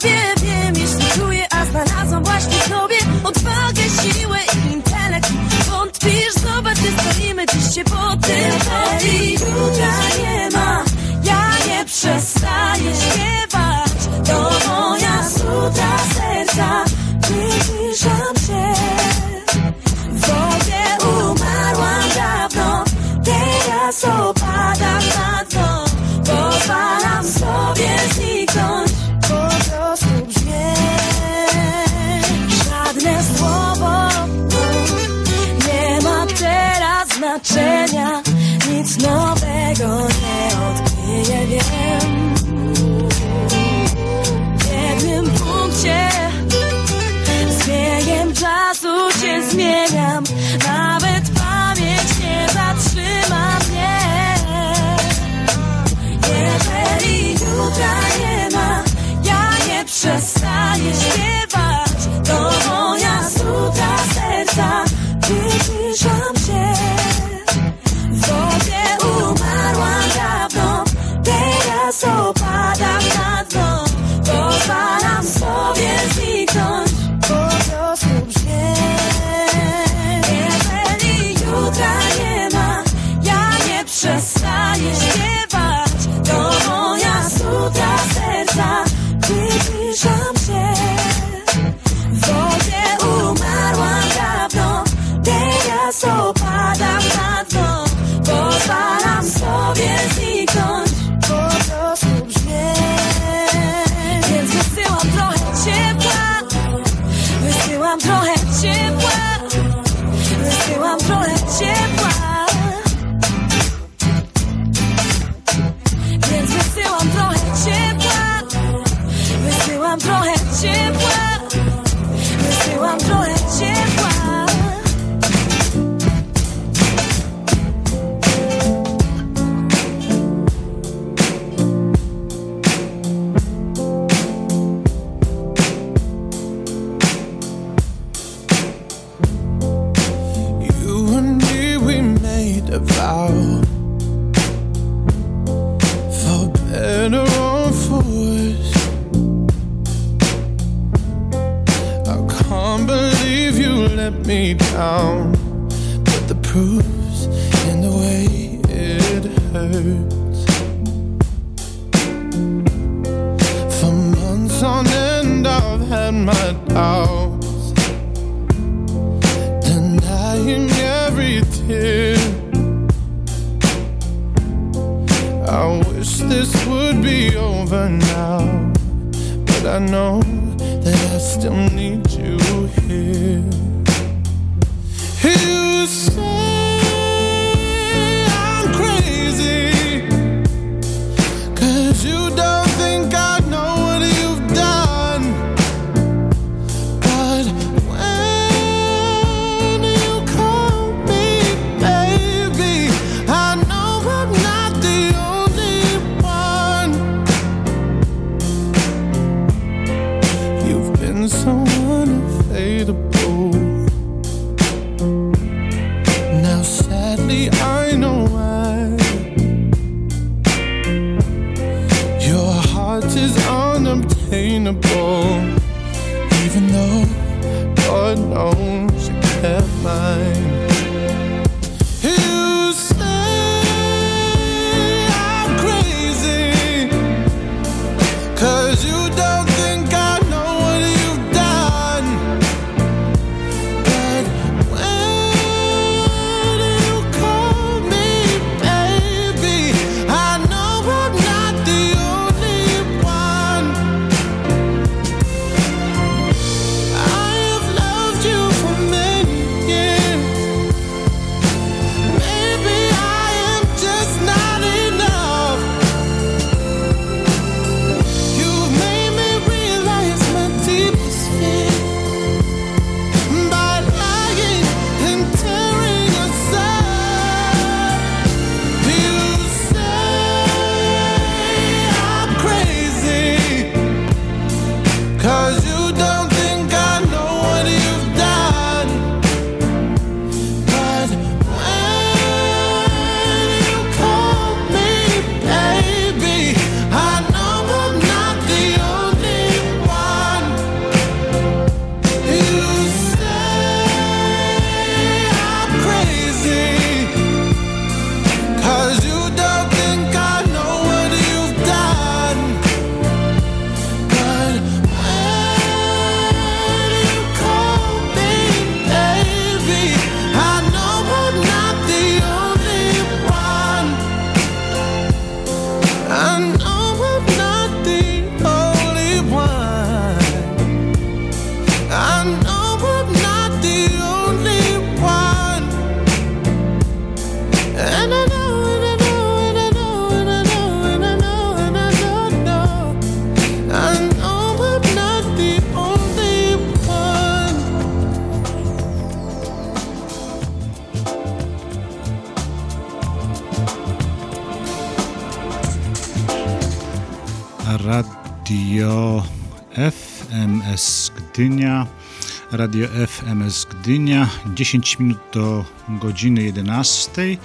Radio FMS Gdynia. 10 minut do godziny 11.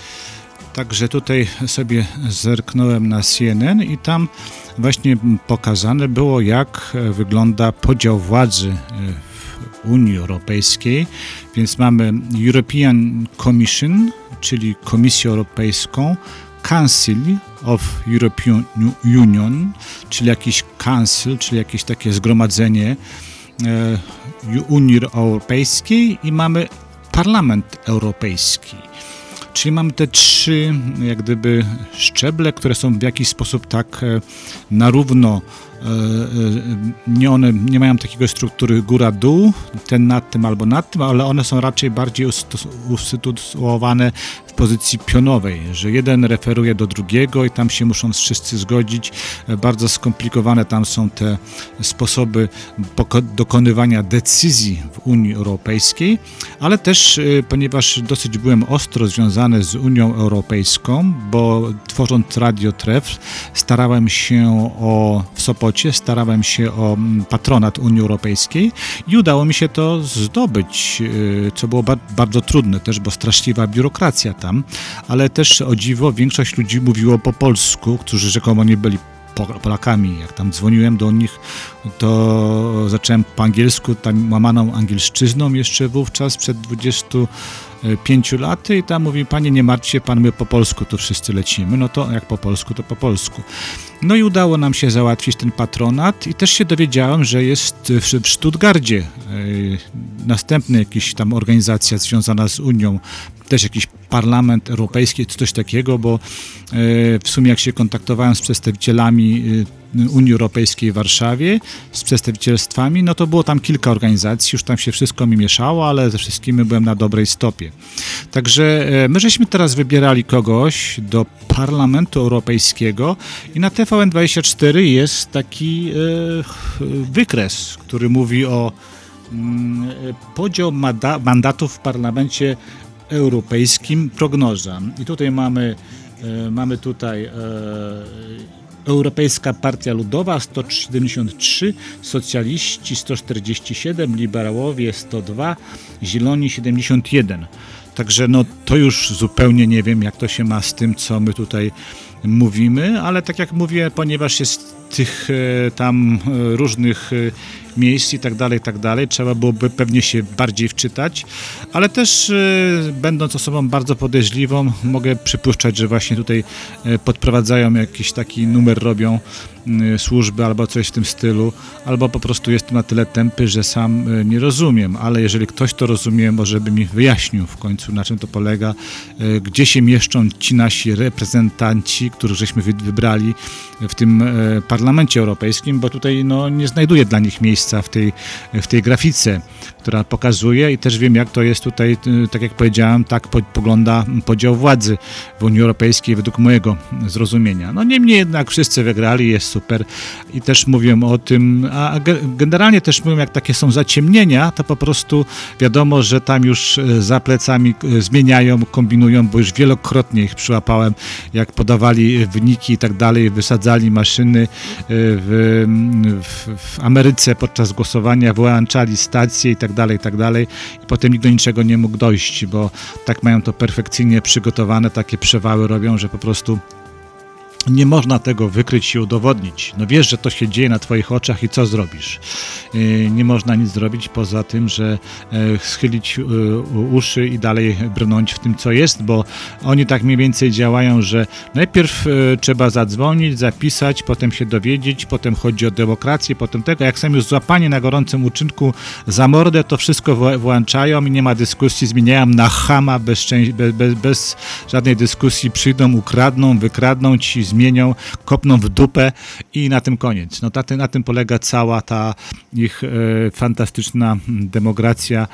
Także tutaj sobie zerknąłem na CNN i tam właśnie pokazane było, jak wygląda podział władzy e, w Unii Europejskiej. Więc mamy European Commission, czyli Komisję Europejską, Council of European Union, czyli jakiś council, czyli jakieś takie zgromadzenie e, Unii Europejskiej i mamy Parlament Europejski. Czyli mamy te trzy jak gdyby szczeble, które są w jakiś sposób tak e, na równo nie one nie mają takiego struktury góra-dół, ten nad tym albo nad tym, ale one są raczej bardziej usytuowane w pozycji pionowej, że jeden referuje do drugiego i tam się muszą wszyscy zgodzić. E, Bardzo skomplikowane tam są te sposoby dokonywania decyzji w Unii Europejskiej, ale też, e, ponieważ dosyć byłem ostro związany z Unią Europejską, bo tworząc Radio Tref starałem się o, w Sopocie, starałem się o mm, patronat Unii Europejskiej i udało mi się to zdobyć, e, co było ba- bardzo trudne też, bo straszliwa biurokracja tam, ale też o dziwo większość ludzi mówiło po polsku, którzy rzekomo nie byli Po- Polakami. Jak tam dzwoniłem do nich, to zacząłem po angielsku, tam łamaną angielszczyzną jeszcze wówczas, przed 25 laty i tam mówi, panie nie martw się, pan my po polsku tu wszyscy lecimy. No to jak po polsku, to po polsku. No i udało nam się załatwić ten patronat i też się dowiedziałem, że jest w, Stuttgardzie e, następna jakaś tam organizacja związana z Unią, też jakiś parlament europejski, coś takiego, bo e, w sumie jak się kontaktowałem z przedstawicielami Unii Europejskiej w Warszawie, z przedstawicielstwami, no to było tam kilka organizacji, już tam się wszystko mi mieszało, ale ze wszystkimi byłem na dobrej stopie. Także e, my żeśmy teraz wybierali kogoś do Parlamentu Europejskiego i na TVN24 jest taki e, wykres, który mówi o mm, podział manda- mandatów w Parlamencie Europejskim, prognoza. I tutaj mamy, e, mamy tutaj e, Europejska Partia Ludowa 173, socjaliści 147, liberałowie 102, zieloni 71. Także no to już zupełnie nie wiem, jak to się ma z tym, co my tutaj mówimy, ale tak jak mówię, ponieważ jest tych e, tam e, różnych e, miejsc i tak dalej, i tak dalej. Trzeba byłoby pewnie się bardziej wczytać, ale też e, będąc osobą bardzo podejrzliwą, mogę przypuszczać, że właśnie tutaj e, podprowadzają jakiś taki numer, robią e, służby albo coś w tym stylu, albo po prostu jestem na tyle tępy, że sam nie rozumiem, ale jeżeli ktoś to rozumie, może by mi wyjaśnił w końcu, na czym to polega, gdzie się mieszczą ci nasi reprezentanci, których żeśmy wy- wybrali w tym parlamencie europejskim, bo tutaj no, nie znajduję dla nich miejsca w tej, w tej grafice, która pokazuje i też wiem, jak to jest tutaj, e, tak jak powiedziałem, tak po, pogląda podział władzy w Unii Europejskiej według mojego zrozumienia. No niemniej jednak wszyscy wygrali, jest super i też mówią o tym, a ge- generalnie też mówią, jak takie są zaciemnienia, to po prostu wiadomo, że tam już e, za plecami e, zmieniają, kombinują, bo już wielokrotnie ich przyłapałem, jak podawali wyniki i tak dalej, wysadzali maszyny w, w, w Ameryce podczas głosowania, wyłączali stacje i tak dalej, i tak dalej. I potem nikt do niczego nie mógł dojść, bo tak mają to perfekcyjnie przygotowane, takie przewały robią, że po prostu nie można tego wykryć i udowodnić. No wiesz, że to się dzieje na twoich oczach i co zrobisz? Yy, Nie można nic zrobić poza tym, że e, schylić e, uszy i dalej brnąć w tym, co jest, bo oni tak mniej więcej działają, że najpierw e, trzeba zadzwonić, zapisać, potem się dowiedzieć, potem chodzi o demokrację, potem tego. Jak są już złapani na gorącym uczynku za mordę, to wszystko włączają i nie ma dyskusji, zmieniają na chama bez, bez, bez żadnej dyskusji, przyjdą, ukradną, wykradną ci, zmienią, kopną w dupę i na tym koniec. No, na, na tym polega cała ta ich e, fantastyczna demokracja.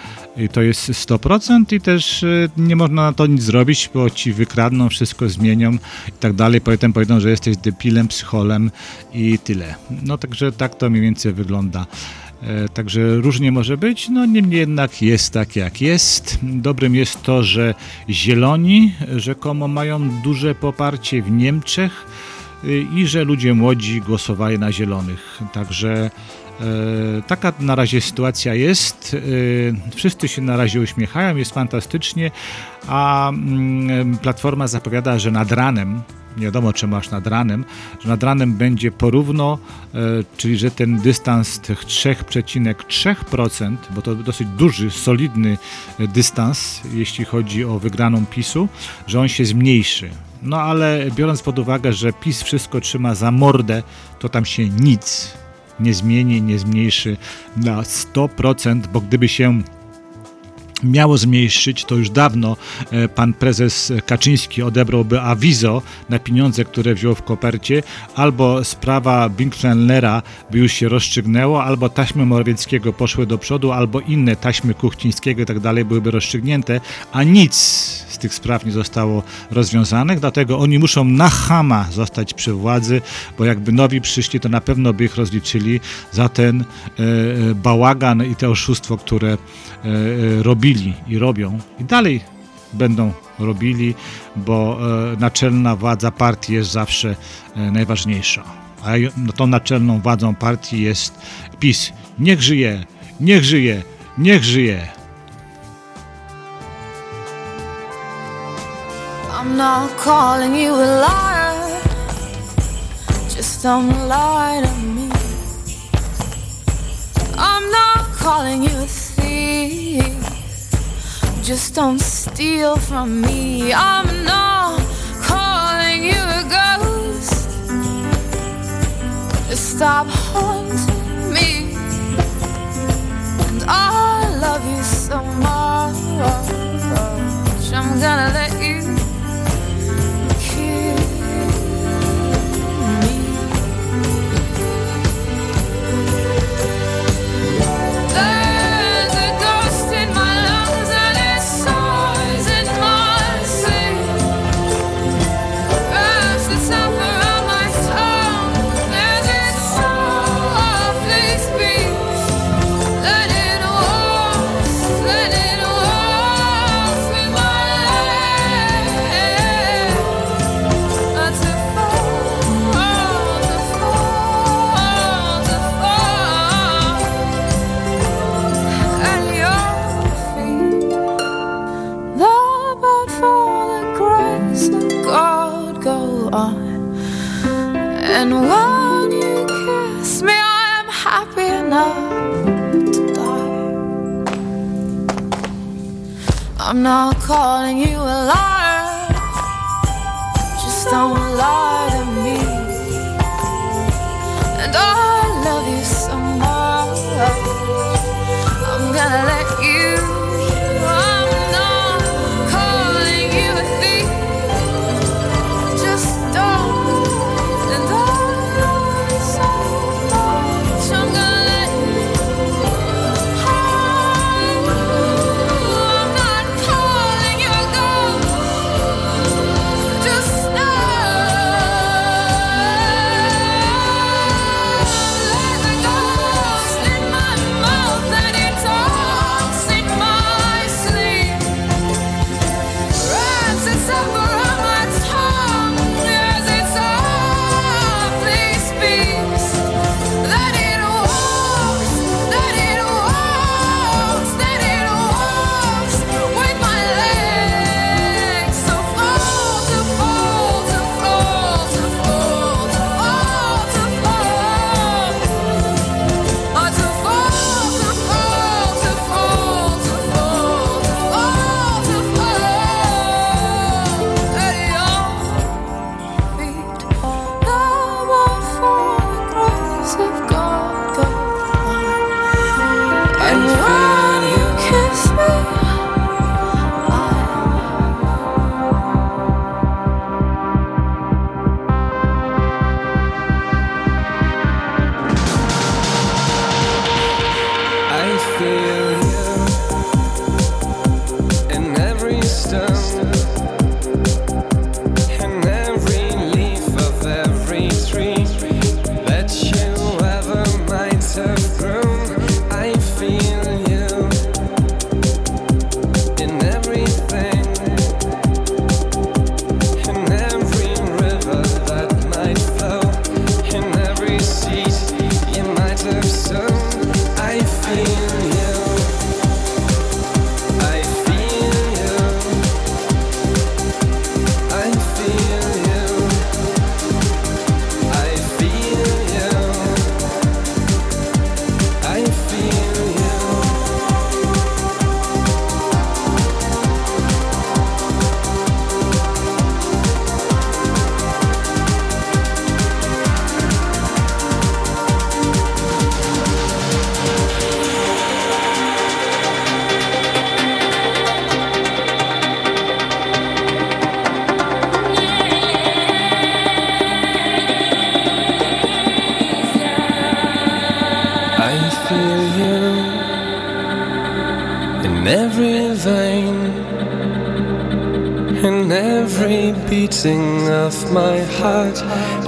To jest 100% i też e, nie można na to nic zrobić, bo ci wykradną, wszystko zmienią i tak dalej. Potem powiedzą, że jesteś depilem, psycholem i tyle. No także tak to mniej więcej wygląda. E, Także różnie może być, no niemniej jednak jest tak jak jest. Dobrym jest to, że zieloni rzekomo mają duże poparcie w Niemczech y, i że ludzie młodzi głosowali na zielonych. Także e, taka na razie sytuacja jest. E, Wszyscy się na razie uśmiechają, jest fantastycznie, a mm, Platforma zapowiada, że nad ranem nie wiadomo czy masz nad ranem, że nad ranem będzie porówno, e, czyli że ten dystans tych 3,3%, bo to dosyć duży, solidny e, dystans, jeśli chodzi o wygraną PiSu, że on się zmniejszy. No ale biorąc pod uwagę, że PiS wszystko trzyma za mordę, to tam się nic nie zmieni, nie zmniejszy na 100%, bo gdyby się miało zmniejszyć, to już dawno e, pan prezes Kaczyński odebrałby awizo na pieniądze, które wziął w kopercie, albo sprawa Binkfellnera by już się rozstrzygnęło, albo taśmy Morawieckiego poszły do przodu, albo inne taśmy Kuchcińskiego i tak dalej byłyby rozstrzygnięte, a nic z tych spraw nie zostało rozwiązanych, dlatego oni muszą na chama zostać przy władzy, bo jakby nowi przyszli, to na pewno by ich rozliczyli za ten e, e, bałagan i te oszustwo, które e, e, robili i robią i dalej będą robili, bo e, naczelna władza partii jest zawsze e, najważniejsza. A no, tą naczelną władzą partii jest PiS. Niech żyje, niech żyje, niech żyje. I'm not calling you a liar. Just don't lie to me. I'm not calling you a thief. Just don't steal from me. I'm not calling you a ghost. Stop haunting me. And I love you so much. I'm gonna let you I'm not calling you a liar. Just don't lie to me. And I love you so much. I'm gonna let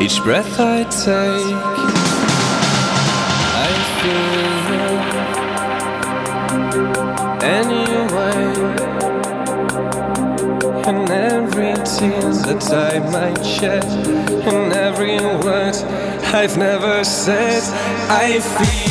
Each breath I take, I feel you anyway. And every tear that I might shed, and every word I've never said, I feel.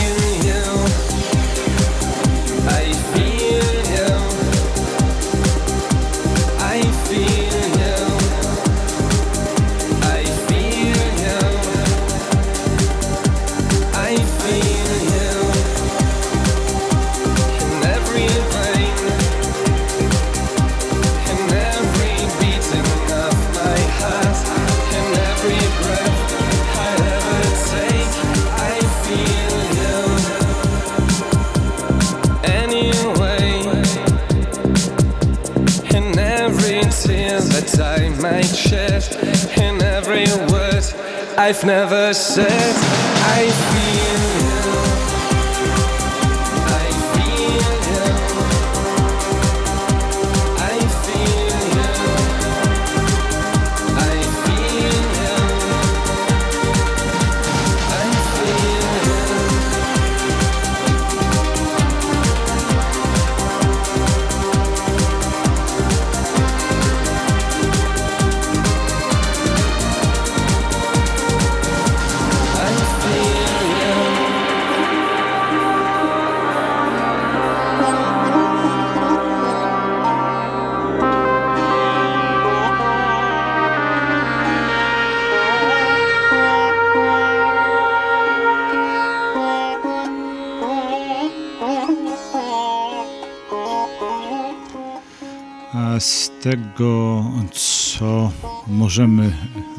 Tego, co możemy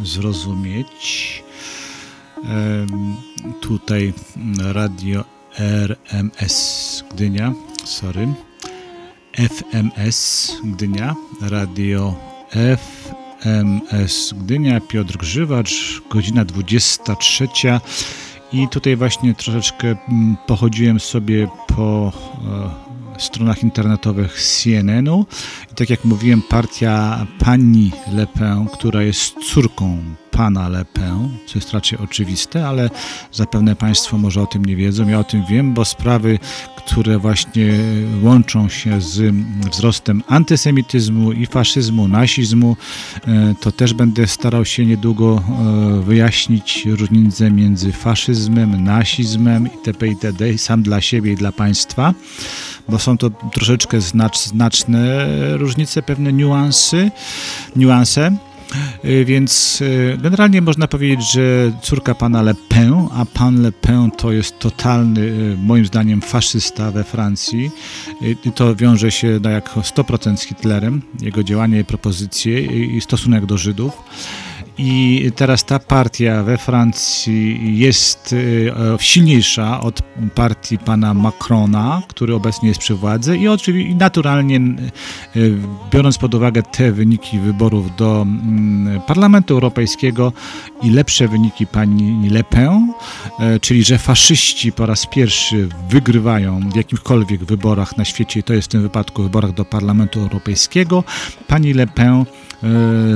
zrozumieć, tutaj radio RMS Gdynia, sorry, FMS Gdynia, radio FMS Gdynia, Piotr Grzywacz, godzina 23. I tutaj właśnie troszeczkę mm, pochodziłem sobie po e, stronach internetowych CNN-u i tak jak mówiłem, partia pani Le Pen, która jest córką pana Le Pen, co jest raczej oczywiste, ale zapewne Państwo może o tym nie wiedzą. Ja o tym wiem, bo sprawy, które właśnie łączą się z wzrostem antysemityzmu i faszyzmu, nazizmu, e, to też będę starał się niedługo e, wyjaśnić różnicę między faszyzmem, nazizmem itp. itd. sam dla siebie i dla Państwa bo są to troszeczkę znacz, znaczne różnice, pewne niuansy, niuanse. Y, Więc y, generalnie można powiedzieć, że córka pana Le Pen, a pan Le Pen to jest totalny, y, moim zdaniem, faszysta we Francji. I to wiąże się no, jak 100% z Hitlerem, jego działania i propozycje i stosunek do Żydów. I teraz ta partia we Francji jest y, e, silniejsza od partii pana Macrona, który obecnie jest przy władzy. I oczywiście naturalnie y, biorąc pod uwagę te wyniki wyborów do mm, Parlamentu Europejskiego i lepsze wyniki pani Le Pen, e, czyli że faszyści po raz pierwszy wygrywają w jakimkolwiek wyborach na świecie, to jest w tym wypadku wyborach do Parlamentu Europejskiego, pani Le Pen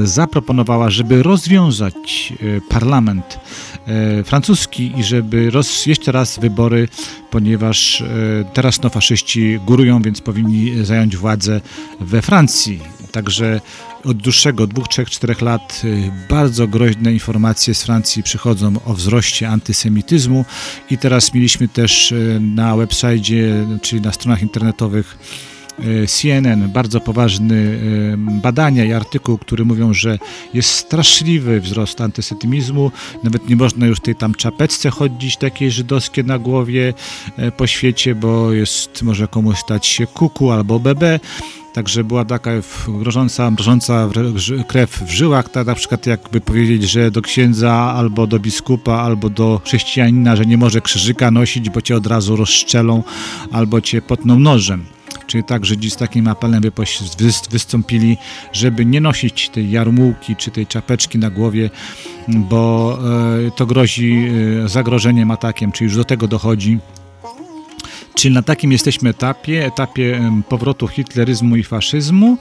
zaproponowała, żeby rozwiązać e, parlament e, francuski i żeby roz, jeszcze raz wybory, ponieważ e, teraz no faszyści górują, więc powinni zająć władzę we Francji. Także od dłuższego, dwóch, trzech, czterech lat bardzo groźne informacje z Francji przychodzą o wzroście antysemityzmu i teraz mieliśmy też na website, czyli na stronach internetowych CNN bardzo poważne y, badania i artykuł, który mówią, że jest straszliwy wzrost antysemityzmu. Nawet nie można już tej tam czapeczce chodzić takiej żydowskiej na głowie e, po świecie, bo jest może komuś stać się kuku albo bebe. Także była taka grożąca, mrożąca krew w żyłach, tak na przykład jakby powiedzieć, że do księdza albo do biskupa, albo do chrześcijanina, że nie może krzyżyka nosić, bo cię od razu rozszczelą albo cię potną nożem. Czyli tak Żydzi z takim apelem wystąpili, żeby nie nosić tej jarmułki czy tej czapeczki na głowie, bo e, to grozi e, zagrożeniem, atakiem, czyli już do tego dochodzi. Czyli na takim jesteśmy etapie, etapie powrotu hitleryzmu i faszyzmu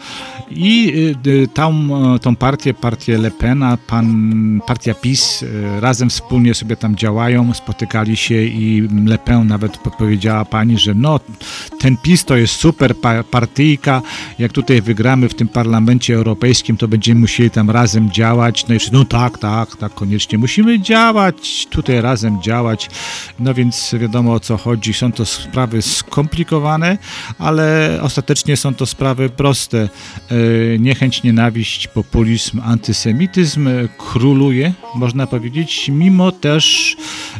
i y, y, tą, tą partię, partię Le Pena, pan, partia PiS y, razem wspólnie sobie tam działają, spotykali się i Le Pen nawet powiedziała pani, że no ten PiS to jest super pa- partyjka, jak tutaj wygramy w tym parlamencie europejskim, to będziemy musieli tam razem działać. No i no tak, tak, tak, koniecznie musimy działać, tutaj razem działać. No więc wiadomo o co chodzi. Są to sprawy skomplikowane, ale ostatecznie są to sprawy proste. E, Niechęć, nienawiść, populizm, antysemityzm e, króluje, można powiedzieć, mimo też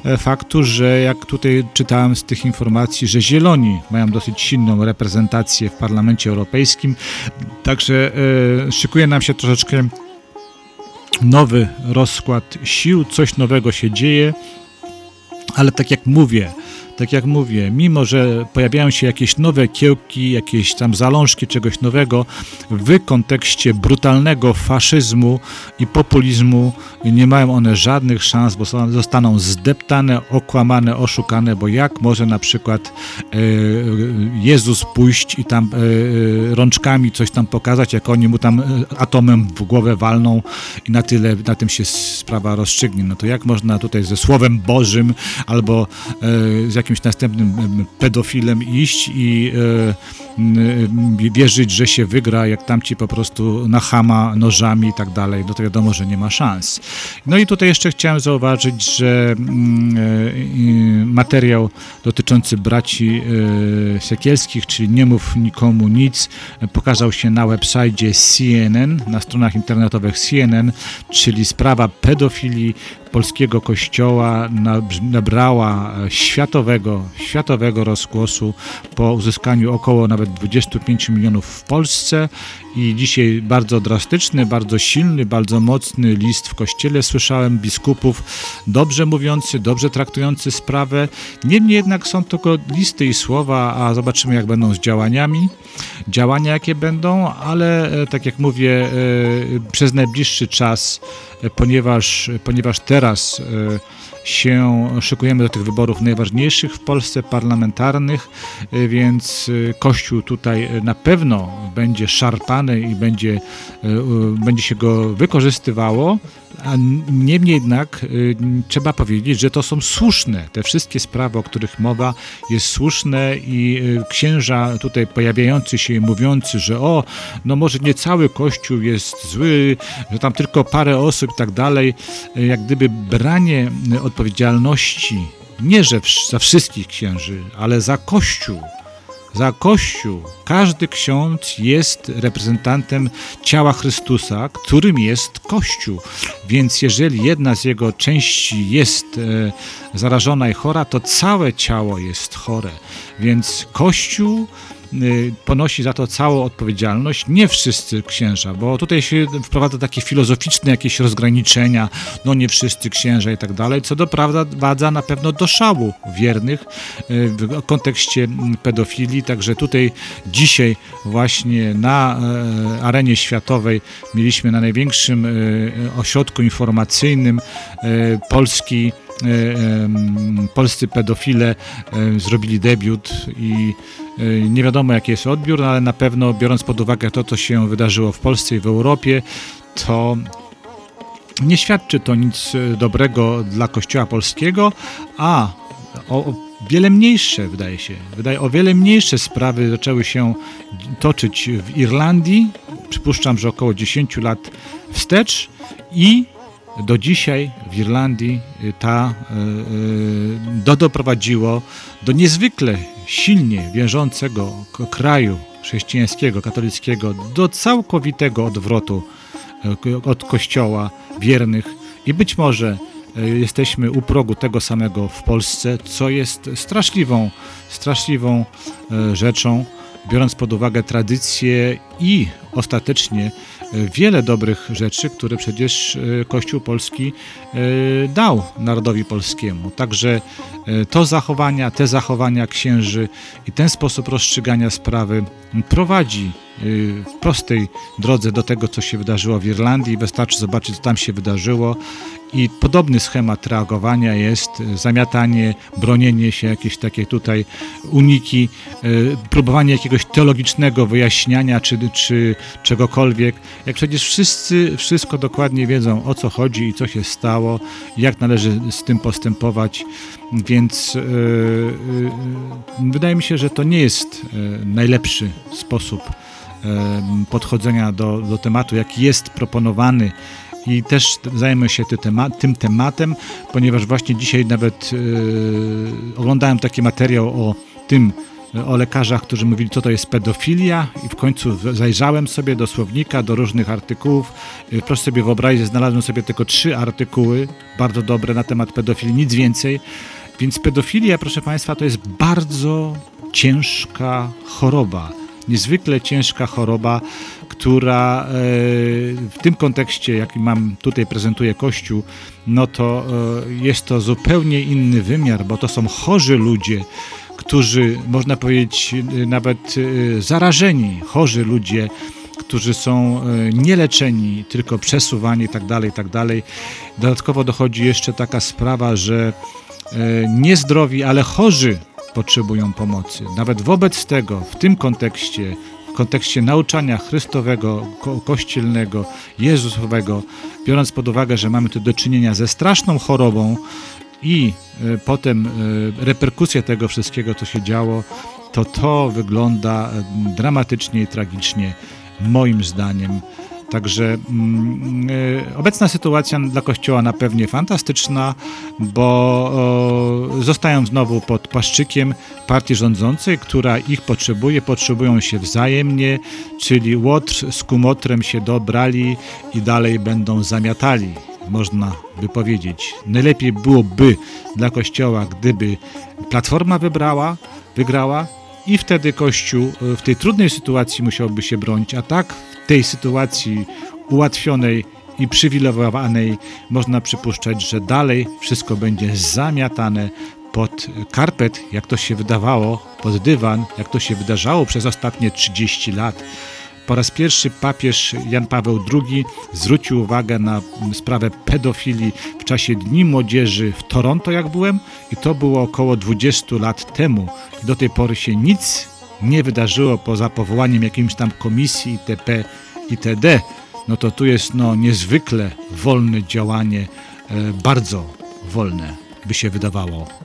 e, faktu, że jak tutaj czytałem z tych informacji, że zieloni mają dosyć silną reprezentację w Parlamencie Europejskim, także szykuje nam się troszeczkę nowy rozkład sił, coś nowego się dzieje, ale tak jak mówię, tak jak mówię, mimo że pojawiają się jakieś nowe kiełki, jakieś tam zalążki czegoś nowego, w kontekście brutalnego faszyzmu i populizmu nie mają one żadnych szans, bo zostaną zdeptane, okłamane, oszukane, bo jak może na przykład e, Jezus pójść i tam e, rączkami coś tam pokazać, jak oni mu tam e, atomem w głowę walną i na tyle, na tym się sprawa rozstrzygnie. No to jak można tutaj ze Słowem Bożym albo e, z jakimś następnym em, pedofilem iść i e, wierzyć, że się wygra, jak tamci po prostu na chama nożami i tak dalej, no to wiadomo, że nie ma szans. No i tutaj jeszcze chciałem zauważyć, że mm, e, materiał dotyczący braci Sekielskich, czyli Nie mów nikomu nic, pokazał się na website CNN, na stronach internetowych CNN, czyli sprawa pedofilii polskiego kościoła nabr- nabrała światowego, światowego rozgłosu po uzyskaniu około nawet 25 milionów w Polsce i dzisiaj bardzo drastyczny, bardzo silny, bardzo mocny list w kościele. Słyszałem biskupów dobrze mówiący, dobrze traktujący sprawę. Niemniej jednak są tylko listy i słowa, a zobaczymy jak będą z działaniami. Działania jakie będą, ale e, tak jak mówię, e, przez najbliższy czas, e, ponieważ, ponieważ teraz się szykujemy do tych wyborów najważniejszych w Polsce, parlamentarnych, y, więc y, Kościół tutaj y, na pewno będzie szarpany i będzie, będzie się go wykorzystywało, a niemniej jednak y, trzeba powiedzieć, że to są słuszne. Te wszystkie sprawy, o których mowa, jest słuszne i y, księża tutaj pojawiający się i mówiący, że o, no może nie cały Kościół jest zły, że tam tylko parę osób i tak dalej, y, jak gdyby branie y, odpowiedzialności nie że za wszystkich księży, ale za Kościół. Za Kościół. Każdy ksiądz jest reprezentantem ciała Chrystusa, którym jest Kościół. Więc jeżeli jedna z jego części jest e, zarażona i chora, to całe ciało jest chore. Więc Kościół ponosi za to całą odpowiedzialność, nie wszyscy księża, bo tutaj się wprowadza takie filozoficzne jakieś rozgraniczenia, no nie wszyscy księża i tak dalej, co doprowadza na pewno do szału wiernych y, w kontekście mm, pedofilii, także tutaj dzisiaj właśnie na e, arenie światowej mieliśmy na największym e, ośrodku informacyjnym Polski polscy pedofile e, zrobili debiut i e, nie wiadomo jaki jest odbiór, ale na pewno biorąc pod uwagę to, co się wydarzyło w Polsce i w Europie, to nie świadczy to nic e, dobrego dla Kościoła polskiego, a o wiele mniejsze, wydaje się, wydaje, o wiele mniejsze sprawy zaczęły się toczyć w Irlandii, przypuszczam, że około 10 lat wstecz i do dzisiaj w Irlandii y, ta y, y, to doprowadziło do niezwykle silnie wiążącego kraju chrześcijańskiego, katolickiego, do całkowitego odwrotu e, od kościoła wiernych. I być może e, jesteśmy u progu tego samego w Polsce, co jest straszliwą, straszliwą e, rzeczą, biorąc pod uwagę tradycje i ostatecznie wiele dobrych rzeczy, które przecież e, Kościół Polski e, dał narodowi polskiemu. Także e, to zachowania, te zachowania księży i ten sposób rozstrzygania sprawy prowadzi w prostej drodze do tego, co się wydarzyło w Irlandii. Wystarczy zobaczyć, co tam się wydarzyło. I podobny schemat reagowania jest e, zamiatanie, bronienie się, jakieś takie tutaj uniki, e, próbowanie jakiegoś teologicznego wyjaśniania czy, czy czegokolwiek. Jak przecież wszyscy wszystko dokładnie wiedzą, o co chodzi i co się stało, jak należy z tym postępować. Więc e, wydaje mi się, że to nie jest najlepszy sposób podchodzenia do, do tematu, jaki jest proponowany i też zajmę się tym tematem, ponieważ właśnie dzisiaj nawet e, oglądałem taki materiał o tym, e, o lekarzach, którzy mówili, co to jest pedofilia i w końcu zajrzałem sobie do słownika, do różnych artykułów. E, Proszę sobie wyobrazić, znalazłem sobie tylko trzy artykuły, bardzo dobre na temat pedofilii, nic więcej. Więc pedofilia, proszę Państwa, to jest bardzo ciężka choroba. Niezwykle ciężka choroba, która e, w tym kontekście, jaki mam tutaj prezentuje Kościół, no to e, jest to zupełnie inny wymiar, bo to są chorzy ludzie, którzy, można powiedzieć, e, nawet zarażeni, chorzy ludzie, którzy są nieleczeni, tylko przesuwani i tak dalej, i tak. Dodatkowo dochodzi jeszcze taka sprawa, że niezdrowi, ale chorzy potrzebują pomocy. Nawet wobec tego, w tym kontekście, kontekście nauczania Chrystowego, ko- kościelnego, Jezusowego, biorąc pod uwagę, że mamy tu do czynienia ze straszną chorobą i e, potem e, reperkusje tego wszystkiego, co się działo, to to wygląda e, dramatycznie i tragicznie, moim zdaniem. Także mm, e, obecna sytuacja dla Kościoła na pewnie fantastyczna, bo zostają znowu pod płaszczykiem partii rządzącej, która ich potrzebuje, potrzebują się wzajemnie, czyli Łotr z Kumotrem się dobrali i dalej będą zamiatali, można by powiedzieć. Najlepiej byłoby dla Kościoła, gdyby Platforma wybrała, wygrała i wtedy Kościół e, w tej trudnej sytuacji musiałby się bronić, a tak w tej sytuacji ułatwionej i przywilejowanej można przypuszczać, że dalej wszystko będzie zamiatane pod karpet, jak to się wydawało, pod dywan, jak to się wydarzało przez ostatnie 30 lat. Po raz pierwszy papież Jan Paweł II zwrócił uwagę na sprawę pedofilii w czasie Dni Młodzieży w Toronto, jak byłem, i to było około 20 lat temu. Do tej pory się nic nie wydarzyło poza powołaniem jakiejś tam komisji itp. itd. No to tu jest no, niezwykle wolne działanie, e, bardzo wolne, by się wydawało.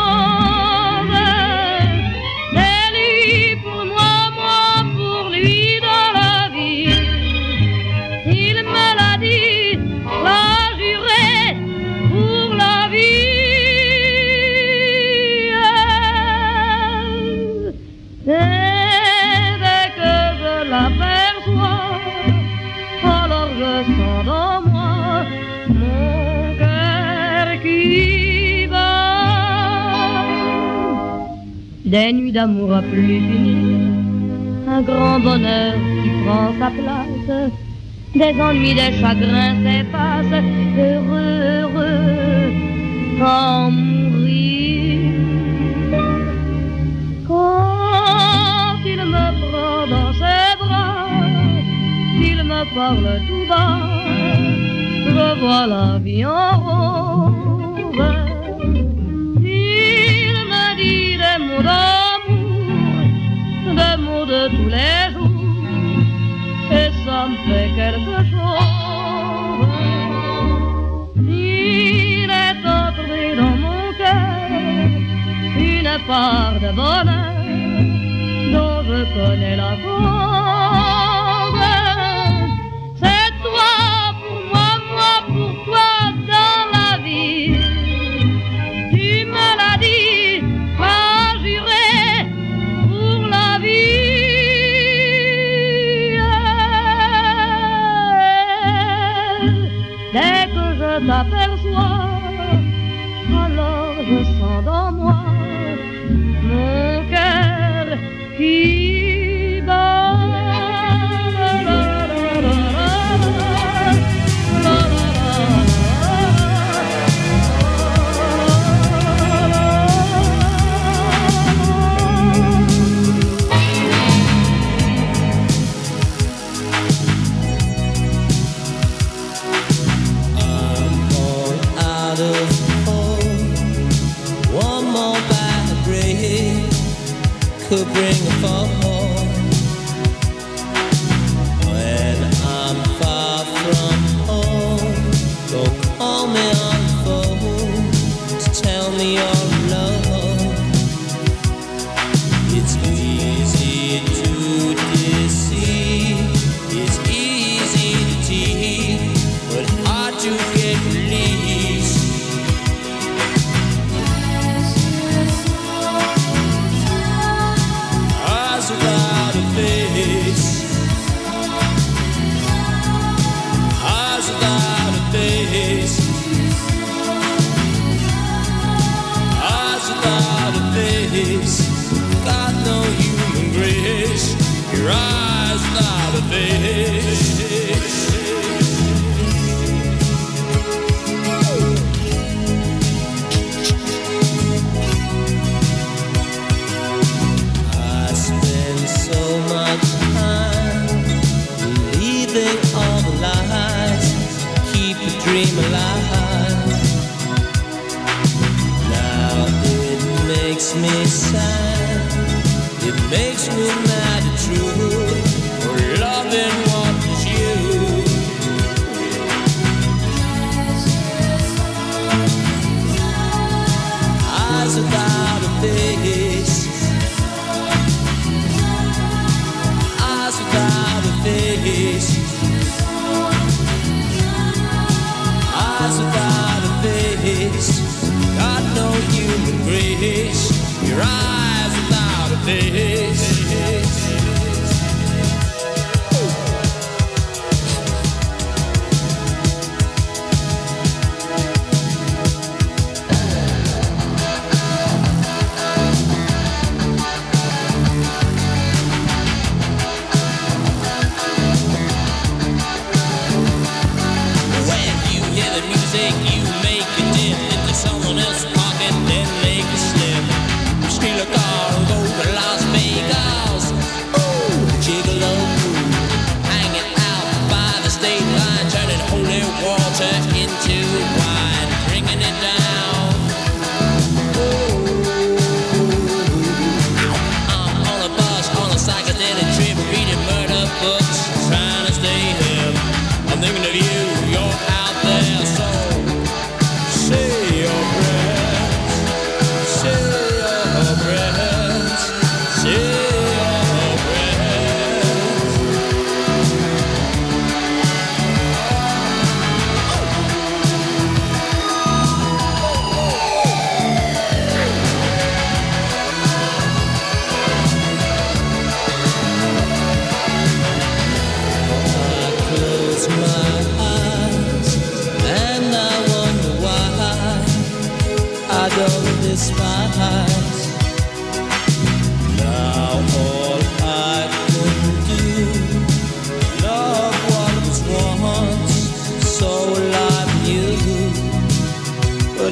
Des nuits d'amour à plus finir, un grand bonheur qui prend sa place. Des ennuis, des chagrins s'effacent, heureux, heureux, sans mourir. Quand il me prend dans ses bras, il me parle tout bas, je vois la vie en rose. Mots d'amour, de tous les jours, et ça me fait quelque chose. Il est entré dans mon cœur une part de bonheur dont je connais la cause.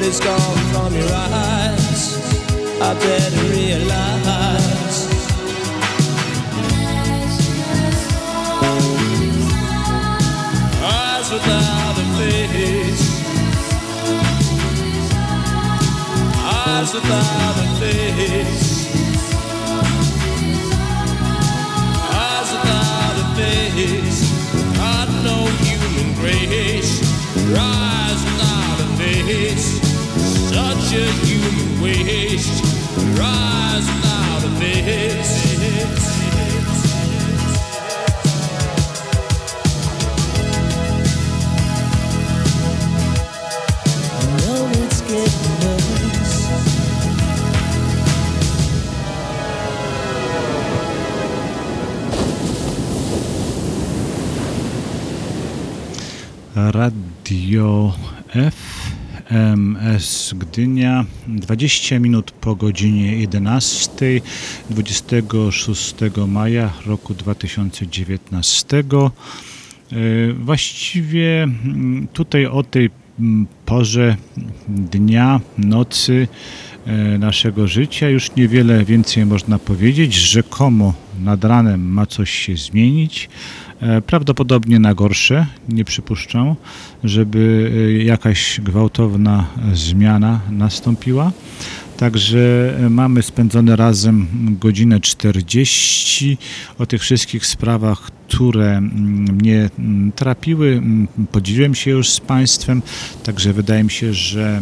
It's gone from your eyes. I better realize. Without a face. Eyes without a face. Got no human grace. Eyes without a face. Such a human waste. Eyes without a face. Radio FMS Gdynia 20 minut po godzinie 11 26 maja roku 2019 E, Właściwie mm, tutaj o tej mm, porze dnia, nocy e, naszego życia już niewiele więcej można powiedzieć. Rzekomo nad ranem ma coś się zmienić. E, Prawdopodobnie na gorsze. Nie przypuszczam, żeby e, jakaś gwałtowna zmiana nastąpiła. Także e, mamy spędzone razem godzinę 40 o tych wszystkich sprawach, które mm, mnie mm, trapiły. Mm, Podzieliłem się już z Państwem, także wydaje mi się, że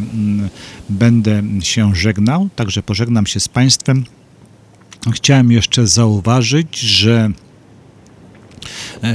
będę się żegnał, także pożegnam się z Państwem. Chciałem jeszcze zauważyć, że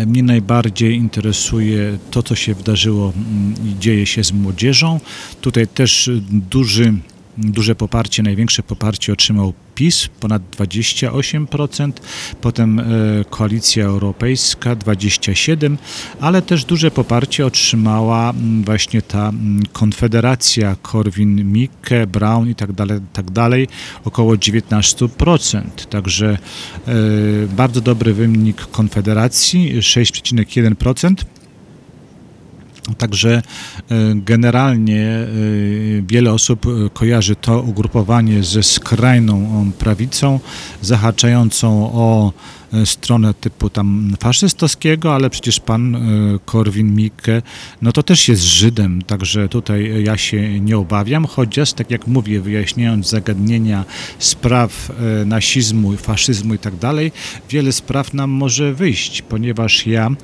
Mnie najbardziej interesuje to, co się wydarzyło mm, i dzieje się z młodzieżą. Tutaj też duży, duże poparcie, największe poparcie otrzymał PiS, ponad 28%, potem e, Koalicja Europejska 27%, ale też duże poparcie otrzymała właśnie ta Konfederacja Korwin-Mikke, Brown i tak dalej, tak dalej, około 19%. Także e, bardzo dobry wynik Konfederacji, 6,1%. Także e, generalnie e, wiele osób e, kojarzy to ugrupowanie ze skrajną prawicą, zahaczającą o stronę typu tam faszystowskiego, ale przecież pan e, Korwin-Mikke, no to też jest Żydem, także tutaj ja się nie obawiam, chociaż tak jak mówię, wyjaśniając zagadnienia spraw e, nasizmu, faszyzmu i tak dalej, wiele spraw nam może wyjść, ponieważ ja e,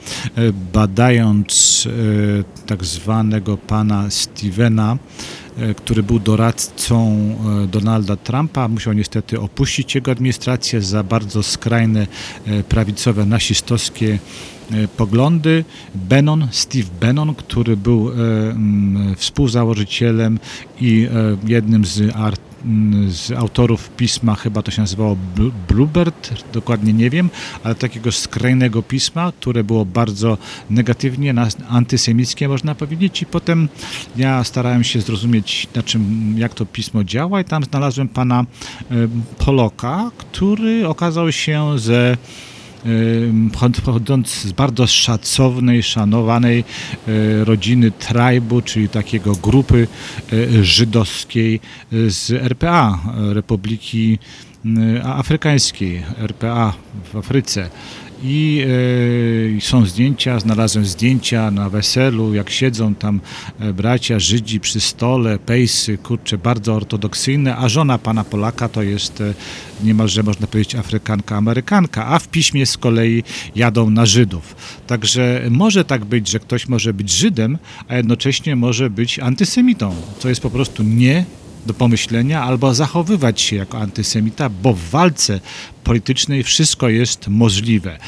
badając e, tak zwanego pana Stevena, e, który był doradcą e, Donalda Trumpa, musiał niestety opuścić jego administrację za bardzo skrajne e, prawicowe, nasistowskie e, poglądy. Bannon, Steve Bannon, który był e, współzałożycielem i e, jednym z art z autorów pisma, chyba to się nazywało Blu- Bluebird, dokładnie nie wiem, ale takiego skrajnego pisma, które było bardzo negatywnie, antysemickie można powiedzieć. I potem ja starałem się zrozumieć, na czym, jak to pismo działa i tam znalazłem pana Poloka, który okazał się chod- pochodząc z bardzo szacownej, szanowanej e, rodziny tribu, czyli takiego grupy e, żydowskiej e, z RPA, Republiki Afrykańskiej, RPA w Afryce. I e, są zdjęcia, znalazłem zdjęcia na weselu, jak siedzą tam e, bracia Żydzi przy stole, pejsy, kurcze, bardzo ortodoksyjne, a żona pana Polaka to jest e, niemalże można powiedzieć Afrykanka, Amerykanka, a w piśmie z kolei jadą na Żydów. Także może tak być, że ktoś może być Żydem, a jednocześnie może być antysemitą, co jest po prostu nie do pomyślenia, albo zachowywać się jako antysemita, bo w walce politycznej wszystko jest możliwe.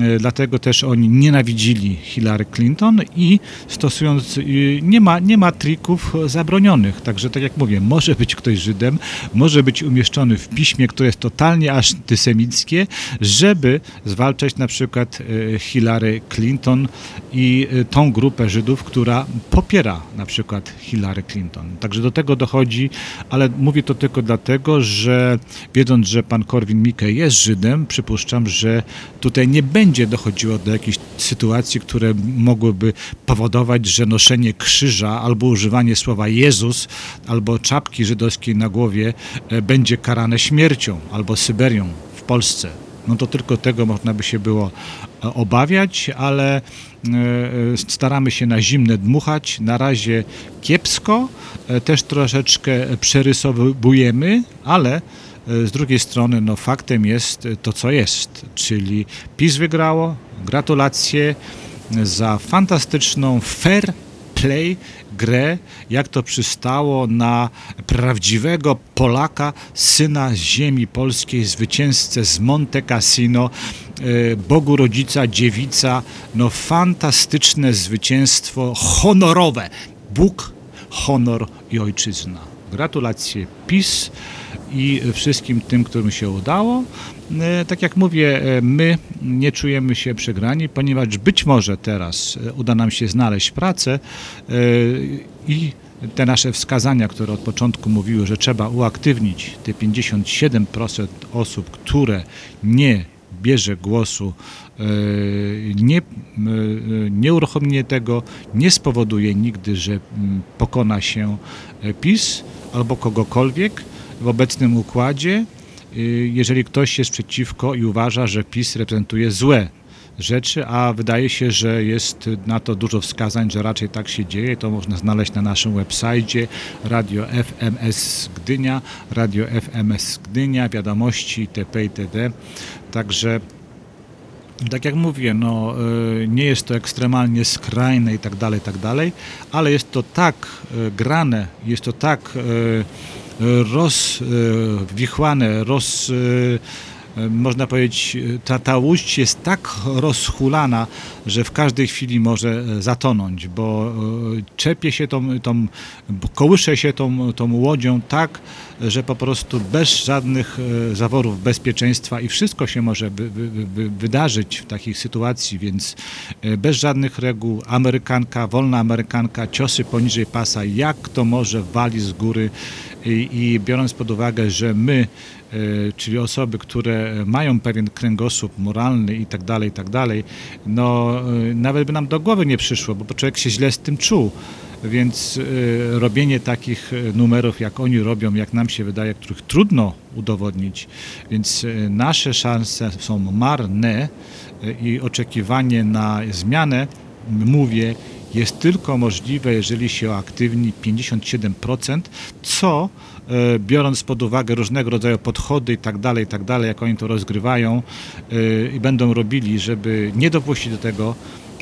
E, Dlatego też oni nienawidzili Hillary Clinton i stosując, y, nie ma, nie ma trików zabronionych. Także tak jak mówię, może być ktoś Żydem, może być umieszczony w piśmie, które jest totalnie antysemickie, żeby zwalczać na przykład e, Hillary Clinton i e, tą grupę Żydów, która popiera na przykład Hillary Clinton. Także do tego dochodzi, ale mówię to tylko dlatego, że wiedząc, że pan Korwin-Mikke jest Żydem, przypuszczam, że tutaj nie będzie dochodziło do jakichś sytuacji, które mogłyby powodować, że noszenie krzyża albo używanie słowa Jezus albo czapki żydowskiej na głowie e, będzie karane śmiercią albo Syberią w Polsce. No to tylko tego można by się było e, obawiać, ale e, staramy się na zimne dmuchać. Na razie kiepsko, też troszeczkę przerysowujemy, ale z drugiej strony no, faktem jest to, co jest, czyli PiS wygrało, gratulacje za fantastyczną fair play grę, jak to przystało na prawdziwego Polaka, syna ziemi polskiej, zwycięzcę z Monte Cassino, e, Bogu rodzica, dziewica, no fantastyczne zwycięstwo honorowe. Bóg, honor i ojczyzna. Gratulacje PiS i wszystkim tym, którym się udało. E, Tak jak mówię, e, my nie czujemy się przegrani, ponieważ być może teraz e, uda nam się znaleźć pracę i te nasze wskazania, które od początku mówiły, że trzeba uaktywnić te 57% osób, które nie bierze głosu, nie, nie uruchomienie tego nie spowoduje nigdy, że mm, pokona się PiS albo kogokolwiek w obecnym układzie, y, jeżeli ktoś jest przeciwko i uważa, że PiS reprezentuje złe rzeczy, a wydaje się, że jest na to dużo wskazań, że raczej tak się dzieje. To można znaleźć na naszym website Radio FMS Gdynia, Radio FMS Gdynia, wiadomości itp. itd. Także tak jak mówię, no, y, nie jest to ekstremalnie skrajne i tak dalej, tak dalej, ale jest to tak y, grane, jest to tak rozwichłane, roz, y, y, można powiedzieć, ta, ta łódź jest tak rozhulana, że w każdej chwili może e, zatonąć, bo czepie się tą, tą kołysze się tą, tą łodzią tak, że po prostu bez żadnych e, zaworów bezpieczeństwa i wszystko się może wy, wy, wy, wydarzyć w takiej sytuacji, więc e, bez żadnych reguł Amerykanka, wolna Amerykanka, ciosy poniżej pasa, jak to może wali z góry i, biorąc pod uwagę, że my, e, czyli osoby, które mają pewien kręgosłup moralny i tak dalej, i tak dalej, no e, nawet by nam do głowy nie przyszło, bo człowiek się źle z tym czuł. Więc e, robienie takich numerów, jak oni robią, jak nam się wydaje, których trudno udowodnić, więc e, nasze szanse są marne e, i oczekiwanie na zmianę, mówię, jest tylko możliwe, jeżeli się aktywni 57%, co e, biorąc pod uwagę różnego rodzaju podchody i tak dalej, i tak dalej, jak oni to rozgrywają e, i będą robili, żeby nie dopuścić do tego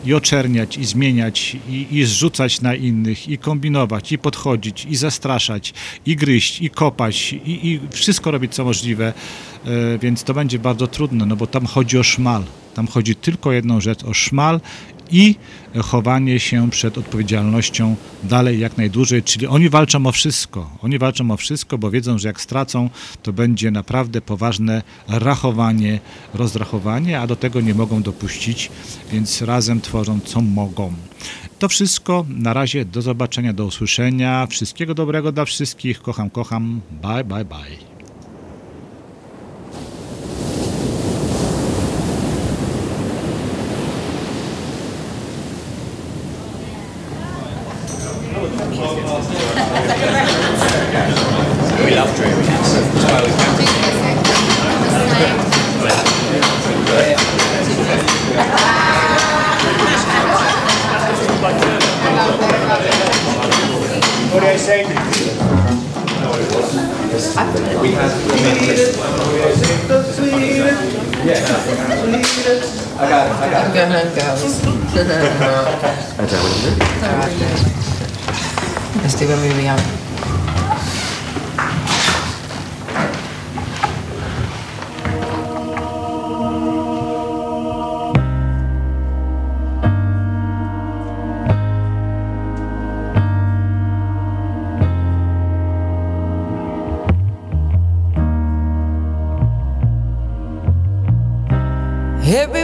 i oczerniać, i zmieniać, i, i zrzucać na innych, i kombinować, i podchodzić, i zastraszać, i gryźć, i kopać, i, i wszystko robić co możliwe, e, więc to będzie bardzo trudne, no bo tam chodzi o szmal. Tam chodzi tylko jedną rzecz, o szmal i chowanie się przed odpowiedzialnością dalej jak najdłużej, czyli oni walczą o wszystko. Oni walczą o wszystko, bo wiedzą, że jak stracą, to będzie naprawdę poważne rachowanie, rozrachowanie, a do tego nie mogą dopuścić, więc razem tworzą co mogą. To wszystko. Na razie do zobaczenia, do usłyszenia. Wszystkiego dobrego dla wszystkich. Kocham, kocham. Bye, bye, bye. I got it, I got. Gonna go. That's how do it. Estoy muy bien.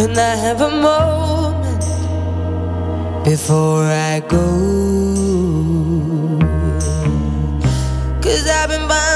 can I have a moment before I go? Cause I've been by